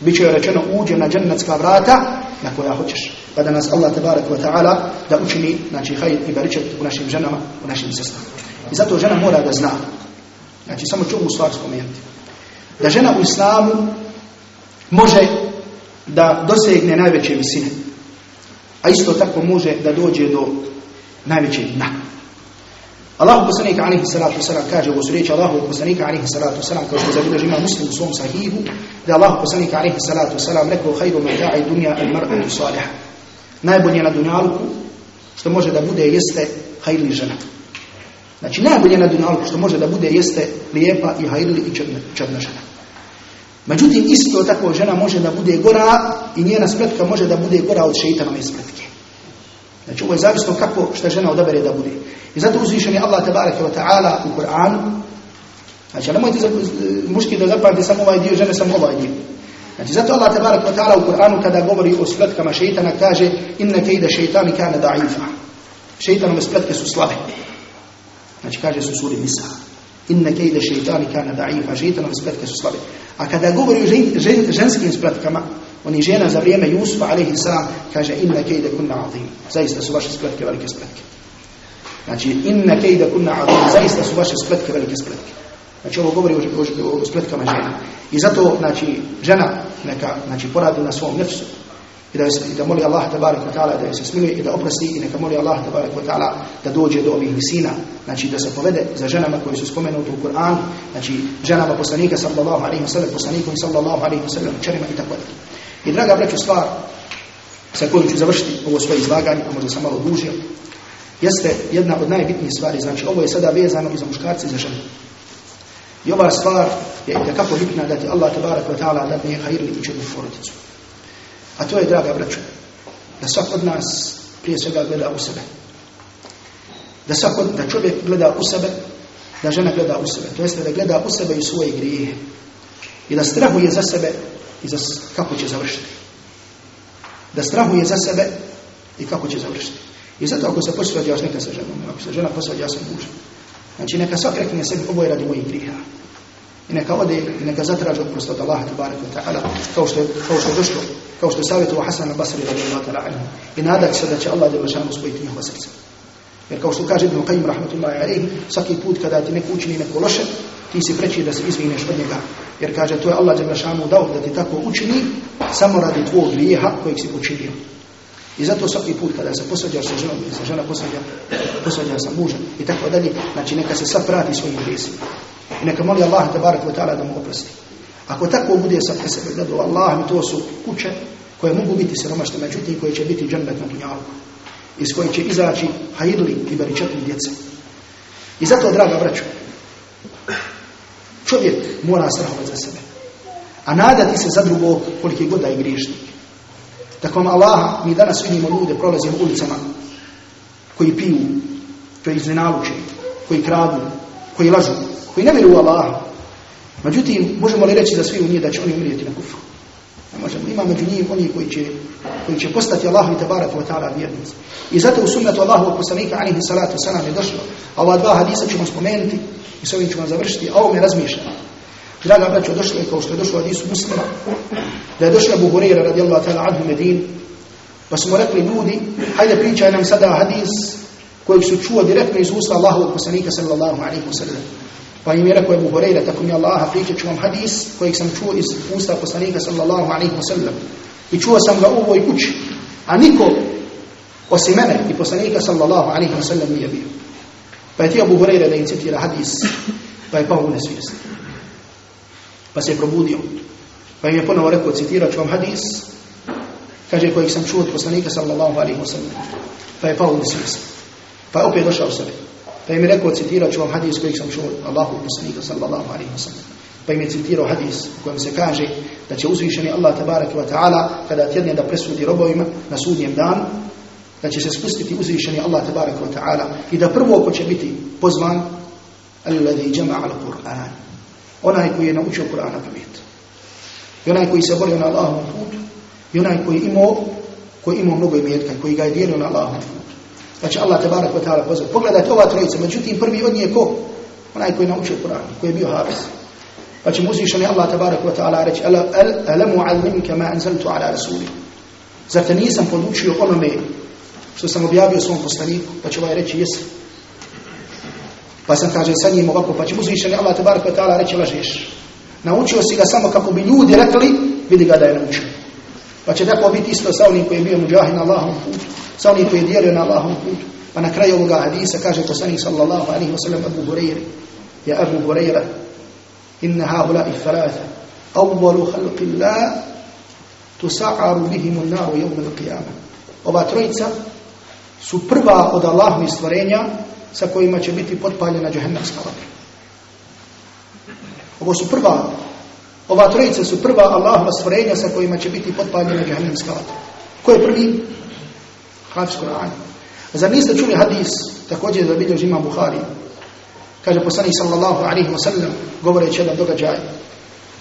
Biće joj rečeno uđe na džennetska vrata na koja hoćeš. Pa da nas Allah tabarak wa ta'ala da učini znači, hajt i baričet u našim ženama, u našim sestrama. I zato žena mora da zna. Znači samo ću ovu stvar spomenuti. Da žena u islamu može da dosegne najveće visine. A isto tako može da dođe do najvećeg dna. Allahu poslanika alaihi salatu wasalam kaže u riječi Allahu poslanika alaihi salatu wasalam kao što zabilježi ima muslim u svom sahihu da Allahu poslanika alaihi salatu wasalam rekao hajru meta'i dunja al mar'atu saliha najbolje na dunjalku što može da bude jeste hajli žena Znači najbolje na dunjalku što može da bude jeste lijepa i hajrli i črna žena. Međutim, isto tako žena može da bude gora i njena spletka može da bude gora od šeitanove spletke. Znači ovo je zavisno kako šta žena odabere da bude. I zato uzvišen je Allah tabaraka wa ta'ala u Kur'anu. Znači, nemojte za, muški da zapamte samo ovaj dio, žene samo ovaj dio. Znači, zato Allah tabaraka wa ta'ala u Kur'anu kada govori o spletkama šeitana kaže inna kejda šeitani kana da'ifa. Šeitanove spletke su slabe. Znači, kaže su suri Nisa. Inna kejda šeitani kana da'ifa. Šeitanove spletke su slabe. A kada govori o žen, žen, ženskim spletkama, oni žena za vrijeme Jusufa, alaihi salam, kaže inna kejda kunna azim. Zaista su vaše spletke velike spletke. Znači, inna kejda kunna azim. Zaista su vaše spletke velike spletke. Znači, ovo govori o, o, o spletkama žena. I zato, znači, žena neka, znači, poradi na svom nefsu i da, i da moli Allah tabarak wa ta'ala da se smiluje i da oprosti i neka moli Allah tabarak wa ta'ala da dođe do ovih visina, znači da se povede za ženama koje su spomenute u Kur'an, znači ženama poslanika sallallahu alaihi wa sallam, poslanikom sallallahu alaihi wa sallam, čerima i tako dalje. I draga braću stvar sa kojom ću završiti ovo svoje izlaganje, a možda sam malo dužio, jeste jedna od najbitnijih stvari, znači ovo je sada vezano i za muškarce i za žene. I ova stvar je kako bitna da ti Allah tabarak wa ta'ala da nije hajirli i čudnu porodicu. A to je, draga braću, da svak od nas prije svega gleda u sebe. Da, svak od, da čovjek gleda u sebe, da žena gleda u sebe. To jeste da gleda u sebe i svoje grijehe. I da strahuje za sebe i za kako će završiti. Da strahuje za sebe i kako će završiti. I zato ako se posvađaš neka sa ženom, ako se žena posvađa sa mužem. Znači neka svak rekne sebi ovo je radi mojih grijeha. I neka ode i neka zatraži oprost od Allaha tabaraka ta'ala kao što kao što došlo kao što je savjetovao Hasan al-Basri radijallahu ta'ala anhu i nadat se da će Allah da šanu spojiti njihova srca. Jer kao što kaže Ibn Qayyim rahmatullahi alayhi, svaki put kada ti neko učini neko loše, ti si preći da se izvineš od njega. Jer kaže to je Allah dželle šanu dao da ti tako učini samo radi tvog grijeha kojeg si učinio. I zato svaki put kada se posvađaš sa ženom, se žena posvađa, posvađa sa mužem i tako dalje, znači neka se sad prati svojim grijesima. I neka moli Allah tabarak wa ta'ala da mu oprosti. Ako tako bude sa sebe gledao Allah, mi to su kuće koje mogu biti siromašne, međutim koje će biti džennet na dunjalku. Iz koje će izaći haidli i baričetni djece. I zato, draga braću, čovjek mora strahovati za sebe. A nadati se za drugog koliki god da je griješnik. Tako vam Allaha, mi danas vidimo ljude, prolazimo ulicama, koji piju, koji iznenaluče, koji kradu, koji lažu, koji ne vjeruju Allaha. Međutim, možemo li reći za svi u njih da će oni umrijeti na kufru? Ne možemo. Ima među njih oni koji će, koji će postati Allahu i tabarak wa ta'ala vjernici. I zato u sunnetu Allahu poslanika alihi salatu salam je došlo. A ova dva hadisa ćemo spomenuti i s ovim ćemo završiti. A ovo me razmišlja. Draga braćo, došlo je kao što je došlo hadisu muslima, da je došla Abu Hurajra radijallahu ta'ala anhu Medin, pa su mu rekli ljudi, hajde pričaj nam sada hadis kojeg su čuo direktno iz usta Allahovog poslanika sallallahu alaihi wa sallam. Pa im je rekao Ebu Horeira, tako mi Allaha, pričat ću vam hadis kojeg sam čuo iz usta poslanika sallallahu alaihi wa sallam. I čuo sam ga u ovoj kući. A niko osim mene i poslanika sallallahu alaihi wa sallam nije bio. Pa je ti Ebu Horeira da im citira hadis, pa je pao u nesvijest. Pa se je probudio. Pa im je ponovo rekao, citirat ću vam hadis, kaže kojeg sam čuo od poslanika sallallahu alaihi wa sallam. Pa je pao u nesvijest. Pa je opet došao sebi. Pa im je rekao, citirat ću vam hadis kojeg sam čuo Allahu poslanika sallallahu alaihi wa sallam. Pa im je citirao hadis u kojem se kaže da će uzvišeni Allah tabaraka wa ta'ala kada tjedne da presudi robovima na sudnjem danu, da će se spustiti uzvišeni Allah tabaraka wa ta'ala i da prvo ko će biti pozvan alladhi jama'a al-Qur'an. Onaj koji je naučio Kur'ana pamet. I onaj koji se borio na Allahovom putu. I onaj koji imao, koji imao mnogo imetka, koji ga je dijelio na Allahovom putu. Znači Allah te barak wa ta'ala pozvao. Pogledajte ova trojica, međutim prvi od njih ko? Onaj koji je naučio Kur'an, koji je bio hafiz. Pa će mu uzvišeni Allah te barak wa ta'ala reći Alamu allimka ma anzaltu ala rasuli. Zar te nisam podučio onome što sam objavio svom poslaniku? Pa će ovaj reći jesi. Pa sam kaže sa njim ovako, pa će mu uzvišeni Allah te barak wa ta'ala reći lažeš. Naučio si ga samo kako bi ljudi rekli, vidi ga da je naučio. Pa će tako biti isto sa onim koji je bio muđahid na Allahom putu sa onim koji je na Allahom putu. Pa na kraju ovoga hadisa kaže poslanik sallallahu alaihi wa sallam Abu Hurayri, ja Abu Hurayra, inna haula i thalatha, awwalu khalqi Allah, tusa'aru bihimu naru jevme qiyama. Ova trojica su prva od Allahovi stvorenja sa kojima će biti potpaljena džahennamska vatra. Ovo su prva, ova trojica su prva Allahova stvorenja sa kojima će biti potpaljena džahennamska vatra. Ko je prvi? Hafiz Kur'an. Zar niste čuli hadis, također da vidio ima Buhari, kaže poslanik sallallahu alaihi wa sallam, govoreći jedan događaj,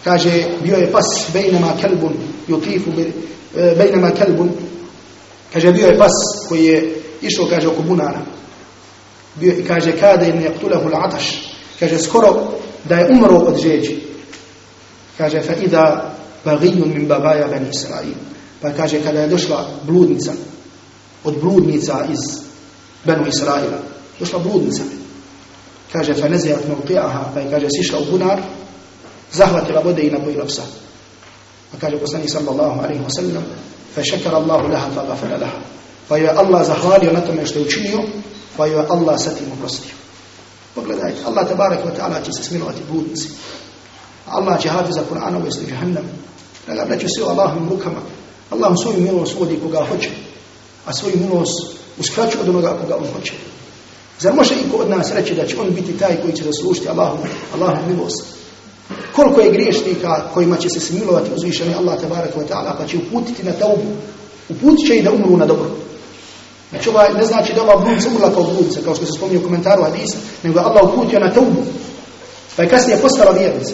kaže, bio je pas bejnama kelbun, yutifu bejnama kelbun, kaže, bio je pas koji je išao, kaže, oko bunara. Bio, kaže, kada im jaktulahu l'ataš, kaže, skoro da je umro od žeđi. Kaže, fa ida bagijun min bagaja ben Israil. Pa kaže, kada je došla bludnica, od bludnica iz Benu Israila, došla bludnica, kaže, fa nezijat mavti'aha, pa je, kaže, sišla u bunar, zahvatila vode i napojila psa. Pa kaže, poslanik sallallahu alaihi wa sallam, fa šekara Allahu laha, fa gafara laha. Pa je Allah zahvalio na tome što je učinio, pa je Allah sa tim oprostio. Pogledajte, Allah tabarak wa ta'ala će se smilovati bludnici. Allah će hafiza Kur'ana uvesti u jahannam. Draga, braću sve u Allahovim rukama. Allah svoju milost uvodi koga hoće, a svoju milost uskraćuje od onoga koga on hoće. Zar može iko od nas reći da će on biti taj koji će zaslužiti Allahom, Allahom milost? Koliko je griješnika kojima će se smilovati uzvišeni Allah tabarak wa ta'ala pa će uputiti na taubu. Uputit će i da umru na dobro. Znači ovaj ne znači da ova bludnica umrla kao bludnica, kao što se spominje u komentaru hadisa, nego Allah uputio na taubu. Pa je kasnije postala vjernica.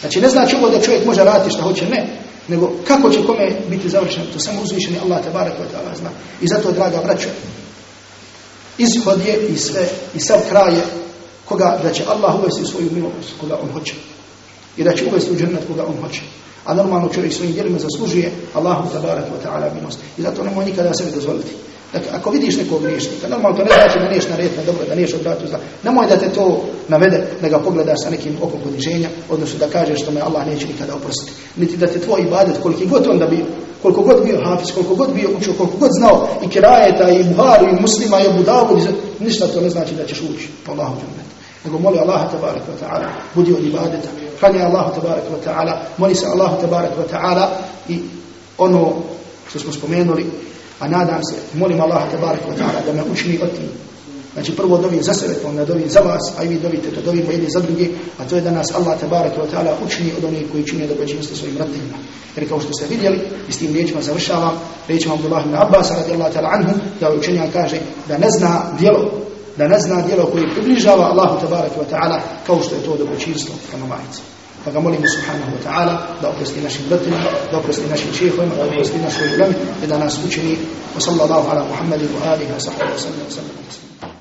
Znači ne znači ovo da čovjek može raditi što hoće, ne. Nego kako će kome biti završeno, to samo uzvišeni Allah tabarak wa ta'ala zna. I zato, draga braćo, ishod je i sve, i sav kraj je koga da će Allah uvesti u svoju milost koga on hoće. I da će uvesti u džennet koga on hoće. A normalno čovjek svojim djelima zaslužuje Allahu tabarak wa ta'ala milost. I zato nemoj nikada sebi dozvoliti. Dakle, ako vidiš nekog griješnika, normalno to ne znači da niješ na red, na dobro, da niješ odvratu zla. Nemoj da te to navede, da ga pogledaš sa nekim okom poniženja, odnosno da kažeš što me Allah neće nikada oprostiti. Niti da te tvoj ibadet, koliki god on da bio, koliko god bio hafiz, koliko god bio učio, koliko god znao i kirajeta, i buharu, i muslima, i obudavud, ništa to ne znači da ćeš ući. Allahu džumet. Nego moli Allaha tabarak wa ta'ala, budi od ibadeta, klanja Allahu tabarak wa ta'ala, moli se Allahu tabarak wa ta'ala i ono što smo spomenuli, a nadam se, molim Allaha tabarak wa ta'ala da me učini od tim. Znači prvo dovim za sebe, pa onda dovim za vas, a i vi dovite to dovimo jedni za drugi, a to je da nas Allah wa ta'ala učini od onih koji čine dobročinstvo svojim roditeljima. Jer kao što ste vidjeli, i s tim riječima završavam, riječima Abdullah ibn Abbas radijallahu ta'ala anhu, da učenjan kaže da ne zna djelo, da ne zna djelo koje približava Allahu tabarak wa ta'ala kao što je to dobročinstvo prema majici. Pa ga molimo subhanahu wa ta'ala da oprosti našim roditeljima, da oprosti našim šehojima, da oprosti našoj ulemi i da nas učini wa sallallahu ala Muhammedin wa alihi wa sahbihi wa sallam.